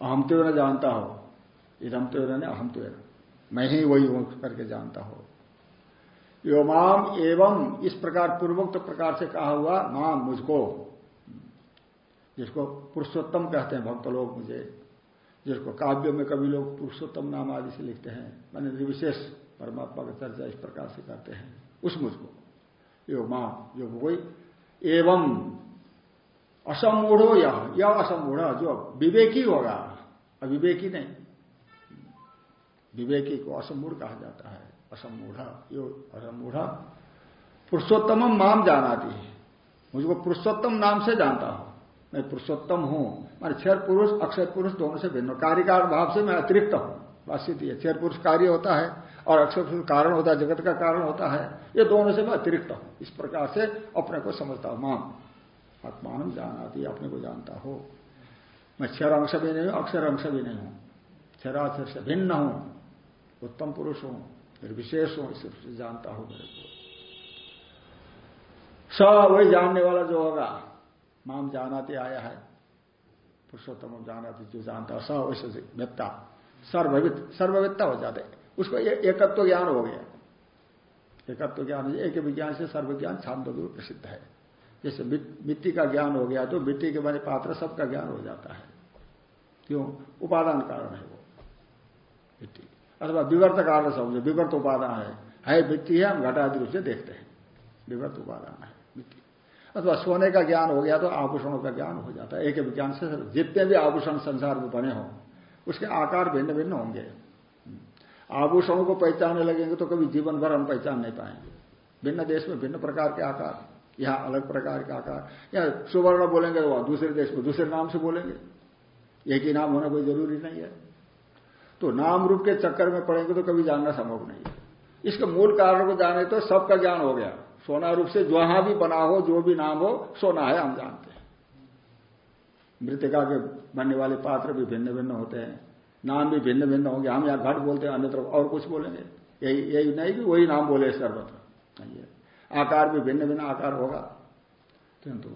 अहम तो न जानता हो। इधम तो न अहम तो मैं ही वही हूँ करके जानता हो। यो माम एवं इस प्रकार पूर्वोक्त प्रकार से कहा हुआ माम मुझको, जिसको पुरुषोत्तम कहते हैं, भक्त लोग मुझे, जिसको काव्य में कभी लोग पुरुषोत्तम नाम आदि से लिखते हैं, मैंने निर्विशेष परमात्मा का चर्चा इस प्रकार से करते हैं। उस मुझको, यो माँ जो कोई एवं असमूढ़ो यह यह असमूढ़ जो विवेकी होगा अविवेकी नहीं। विवेकी को असमूढ़ कहा जाता है। असमूढ़ा, यो असमूढ़। पुरुषोत्तम माम जानाती है। मुझको पुरुषोत्तम नाम से जानता हूँ। मैं पुरुषोत्तम हूँ। मान क्षर पुरुष अक्षर पुरुष दोनों से भिन्न कार्यकार भाव से मैं अतिरिक्त हूँ। बातचीत है। क्षर पुरुष कार्य होता है और अक्षर पुरुष कारण होता है, जगत का कारण होता है। ये दोनों से मैं अतिरिक्त हूँ। इस प्रकार से अपने को समझता हूँ। माम। आत्मान जानाती अपने को जानता हो। मैं क्षर अंश भी नहीं हूँ, अक्षर अंश भी नहीं हूँ। क्षराक्षर से भिन्न हूँ, उत्तम पुरुष हूँ, निर्विशेष हूँ, इसे जानता हूँ मेरे को। स वही जानने वाला जो होगा, माम जानाते आया है, पुरुषोत्तम जानाते जो जानता स वैसे व्यक्ता सर्ववित सर्ववित्ता हो जाते। उसको एकत्व तो ज्ञान हो गया। एकत्व तो ज्ञान, एक विज्ञान से सर्वज्ञान छांदो प्रसिद्ध है। जैसे मिट्टी का ज्ञान हो गया तो मिट्टी के बने पात्र सबका ज्ञान हो जाता है। क्यों? उपादान कारण है वो। मिट्टी अथवा विवर्त कारण समझो, विवर्त उपादान है। है मिट्टी है, हम घटादि रूप से देखते हैं। विवर्त उपादान है मिट्टी अथवा सोने का ज्ञान हो गया तो आभूषणों का ज्ञान हो जाता है। एक विज्ञान से जितने भी आभूषण संसार में बने हों, उसके आकार भिन्न भिन्न होंगे। आभूषणों को पहचानने लगेंगे तो कभी जीवन भर हम पहचान नहीं पाएँगे। भिन्न देश में भिन्न प्रकार के आकार, यहाँ अलग प्रकार के आकार। या सुवर्ण बोलेंगे तो दूसरे देश में दूसरे नाम से बोलेंगे। एक ही नाम होना कोई ज़रूरी नहीं है। तो नाम रूप के चक्कर में पड़ेंगे तो कभी जानना संभव नहीं है। इसके मूल कारण को जाने तो सबका ज्ञान हो गया। सोना रूप से जहाँ भी बना हो, जो भी नाम हो, सोना है, हम जानते हैं। मृतिका के बनने वाले पात्र भी भिन्न भिन्न होते हैं। नाम भी भिन्न भिन्न होंगे। हम यहाँ घट बोलते हैं अन्यत्र और कुछ बोलेंगे। यही यही नहीं कि वही नाम बोले सर्वत्र। आकार भी भिन्न भिन्न आकार होगा। किंतु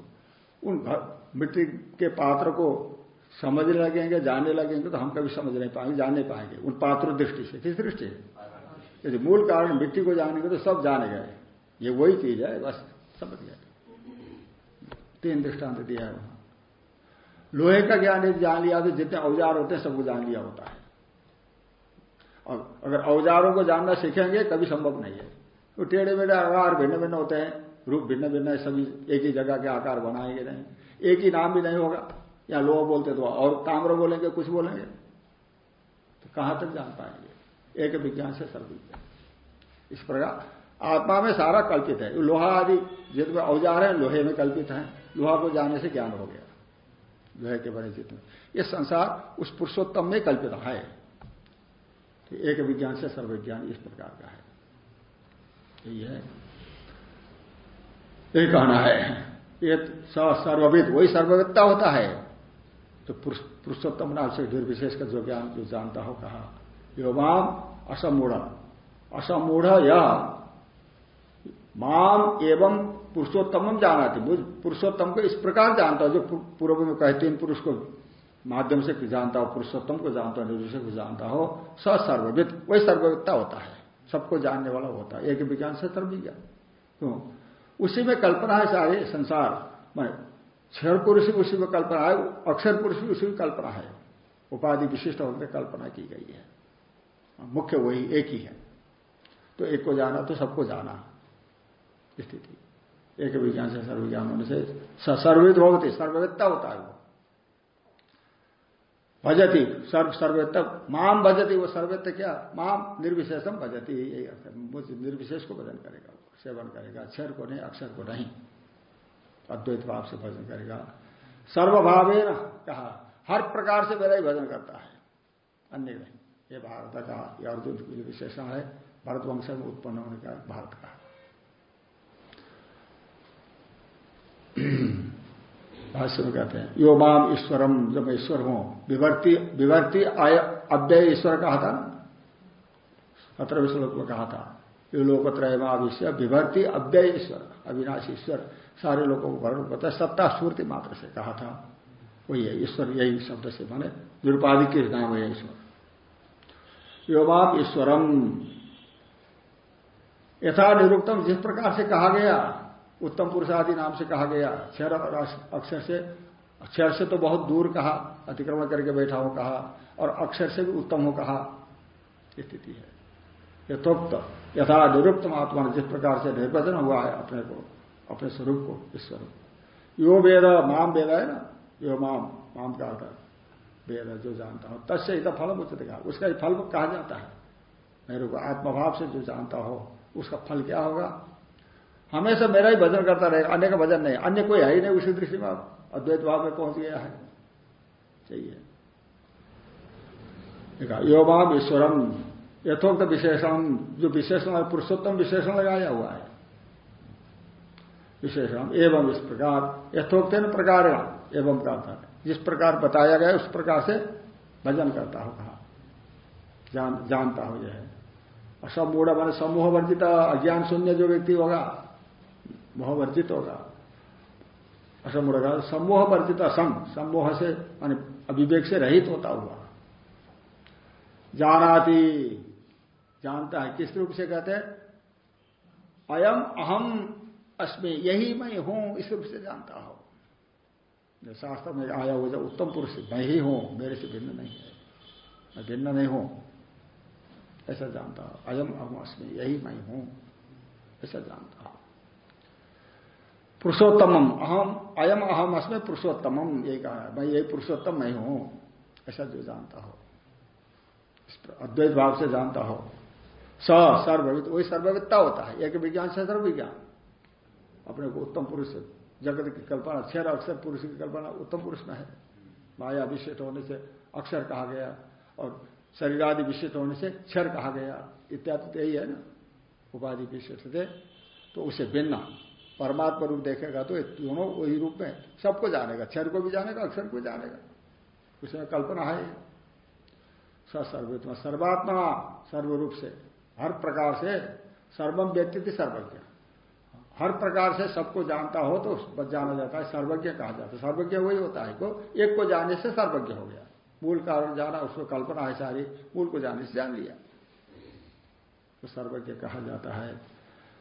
उन मिट्टी के पात्र को समझने लगेंगे, जानने लगेंगे तो हम कभी समझ नहीं पाएँगे, जान नहीं पाएँगे। उन पात्र दृष्टि से, किस दृष्टि से? यदि मूल कारण मिट्टी को जानेंगे तो सब जाने गए। ये वही चीज़ है, बस समझ गए। तीन दृष्टांत दिया है वहाँ। लोहे का ज्ञान यदि जान लिया तो जितने औज़ार होते हैं, सबको जान लिया होता है। और अगर औजारों को जानना सीखेंगे, कभी संभव नहीं है। तो टेढ़े मेढ़े आकार भिन्न भिन्न होते हैं, रूप भिन्न भिन्न है, सभी एक ही जगह के आकार बनाएँगे नहीं। एक ही नाम भी नहीं होगा। या लोह बोलते तो और ताम्र बोलेंगे, कुछ बोलेंगे? तो कहाँ तक जान पाएँगे? एक विज्ञान से सर्वविज्ञान इस प्रकार आत्मा में सारा कल्पित है। लोहा आदि जितने औज़ार है, लोहे में कल्पित है। लोहा को जाने से ज्ञान हो गया। लोहे के बने जितने। ये संसार उस पुरुषोत्तम में कल्पित है। तो एक विज्ञान से सर्वविज्ञान इस प्रकार का है। यही है। यही कहना है। ये सर्वविद, वही सर्वविदता होता है। तो पुरुषोत्तम नाम से निर्विशेष का जो ज्ञान, जो जानता हो, कहा, योमाम असमूढ़। असमूढ़ या। माम एवं पुरुषोत्तम जाना थी पुरुषोत्तम को इस प्रकार जानता हो, जो पूर्व में कहते हैं पुरुष को माध्यम से जानता हो, पुरुषोत्तम को जानता हो निर्विशेष को जानता हो स सर्वविद वही सर्वविदता होता है। सबको जानने वाला होता है। एक विज्ञान से सर्वविज्ञान। क्यों? उसी में कल्पना है सारे संसार। मैं क्षर पुरुष भी उसी में कल्पना है अक्षर पुरुष भी उसी में कल्पना है। उपाधि विशिष्ट होकर कल्पना की गई है। मुख्य वही एक ही है। तो एक को जाना तो सबको जाना। स्थिति। एक विज्ञान से सर्वविज्ञान होने से सर्वित होती सर्वविदता होता है वो। भजती, सर्व सर्वेत्त माम भजती, वो सर्वेत्त क्या? माम निर्विशेषम भजती, यही अर्थ है। निर्विशेष को भजन करेगा, सेवन करेगा अक्षर को नहीं अक्षर को नहीं। अद्वैत भाव से भजन करेगा। सर्वभावे न कहा, हर प्रकार से मेरा ही भजन करता है। अन्य नहीं। ये भारत का यह अर्जुन विशेषण है भरत वंश में उत्पन्न होने का भारत का भाष्य में कहते हैं, यो माम ईश्वरम जब मैं ईश्वर हूँ, विवर्ती विवर्ती अव्यय ईश्वर कहा था सत्रहवें श्लोक में कहा था, ये लोकत्रय विषय विभर्ती अव्यय ईश्वर, अविनाश ईश्वर। सारे लोगों को वर्ण पता सत्ता स्फूर्ति मात्र से कहा था। वही है, ईश्वर यही शब्द से माने। निरुपाधिक के नाम है ईश्वर। योमाम ईश्वरम। यथा निरुक्तम जिस प्रकार से कहा गया, उत्तम पुरुष आदि नाम से कहा गया अक्षर और अक्षर से अक्षर से तो बहुत दूर कहा, अतिक्रमण करके बैठा हो कहा, और अक्षर से भी उत्तम हो कहा स्थिति है। यथोक्त, यथा निरुक्त आत्मा जिस प्रकार से निर्वचन हुआ है अपने को अपने स्वरूप को, इस स्वरूप यो वेद, माम वेद है ना? यो माम माम का अर्थ वेद जो जानता हो। तस्य इत फल उचित कहा। उसका फल कहा जाता है? मेरे को आत्मभाव से जो जानता हो, उसका फल क्या होगा? हमेशा मेरा ही भजन करता रहेगा अन्य का भजन नहीं। अन्य कोई है ही नहीं उसी दृष्टि में। अद्वैत भाव में पहुँच गया है। चाहिए। योमाम ईश्वरम, यथोक्त विशेषण जो विशेषण पुरुषोत्तम विशेषण लगाया हुआ है। विशेषण एवं इस प्रकार यथोक्त प्रकार एवं था जिस प्रकार बताया गया उस प्रकार से भजन करता हो कहा। जान, जानता हो यह। असमूढ़ मान समूह वर्जित अज्ञान शून्य जो व्यक्ति होगा मोहवर्जित होगा। असमूढ़ समूह वर्जित असम समूह से मान अभिवेक से रहित होता हुआ। जानाती जानता है किस रूप से कहते हैं? अयम अहम अस्मि यही मैं हूँ, इस रूप से जानता हो। शास्त्र में आया हुआ जो उत्तम पुरुष, मैं ही हूँ, मेरे से भिन्न नहीं है। मैं भिन्न नहीं हूँ, ऐसा जानता हूँ। अयम अहम अस्मि, यही मैं हूँ, ऐसा जानता हूँ। पुरुषोत्तमम, अहम, अयम अहम अस्मि पुरुषोत्तमम यही कहा मैं यही पुरुषोत्तम, मैं हूँ, ऐसा जो जानता हो। अद्वैत भाव से जानता हो। स, सर्वविद, वही सर्वविदता होता है। एक विज्ञान से सर्वविज्ञान। अपने को उत्तम पुरुष जगत की कल्पना, अक्षर अक्षर पुरुष की कल्पना उत्तम पुरुष में है। माया विशिष्ट होने से अक्षर कहा गया और शरीर आदि विशिष्ट होने से क्षर कहा गया। इत्यादि तो यही है ना। उपाधि विशिष्ट थे तो उसे भिन्न। परमात्मा रूप देखेगा तो दोनों वही रूप में सबको जानेगा। क्षर को भी जानेगा, अक्षर को जानेगा। उसमें कल्पना है। सर्वित्मा सर्वात्मा, सर्वरूप से, हर प्रकार से सर्वम व्यक्ति थी सर्वज्ञ। हर प्रकार से सबको जानता हो तो जाना जाता है, सर्वज्ञ कहा जाता है। सर्वज्ञ वही होता है, को एक को जाने से सर्वज्ञ हो गया। मूल कारण जाना, उसको कल्पना है सारी, मूल को जाने से जान लिया। तो सर्वज्ञ कहा जाता है।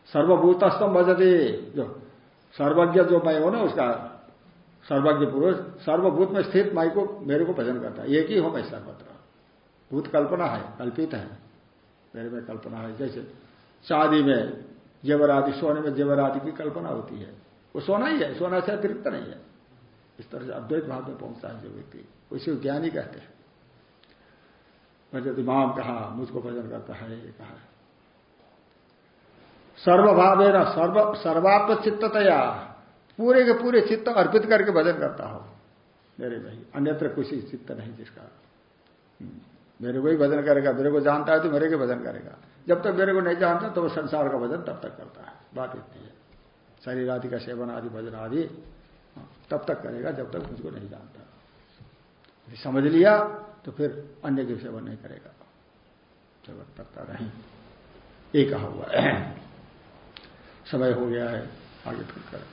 सर्वभूतस्तम भजते। जो सर्वज्ञ जो मैं हो ना, उसका सर्वज्ञ पुरुष, सर्वभूत में स्थित माई को, मेरे को भजन करता है। एक ही हो मैं सर्वत्र। भूत कल्पना है, कल्पित है। मेरे में कल्पना है। जैसे शादी में जेवर आदि सोने में जेवर आदि की कल्पना होती है। वो सोना ही है, सोना से अतिरिक्त नहीं है। इस तरह से अद्वैत भाव में पहुँचता है जो व्यक्ति उसे ज्ञानी कहते हैं। इमाम कहा, मुझको भजन करता है, ये कहा सर्वभाव है। ना सर्व सर्वात्म चित्ततया पूरे के पूरे चित्त अर्पित करके भजन करता हो। मेरे भाई अन्यत्र कुछ चित्त नहीं जिसका। हम्म। मेरे को ही भजन करेगा मेरे को जानता है तो मेरे को भजन करेगा। जब तक मेरे को नहीं जानता तो वो संसार का भजन तब तक करता है। बात इतनी है। शरीर आदि का सेवन आदि भजन आदि हाँ, तब तक करेगा जब तक मुझको नहीं जानता। समझ लिया तो फिर अन्य के सेवन नहीं करेगा। सेवन करता नहीं। ये कहा हुआ है। समय हो गया है आगे फिर करें।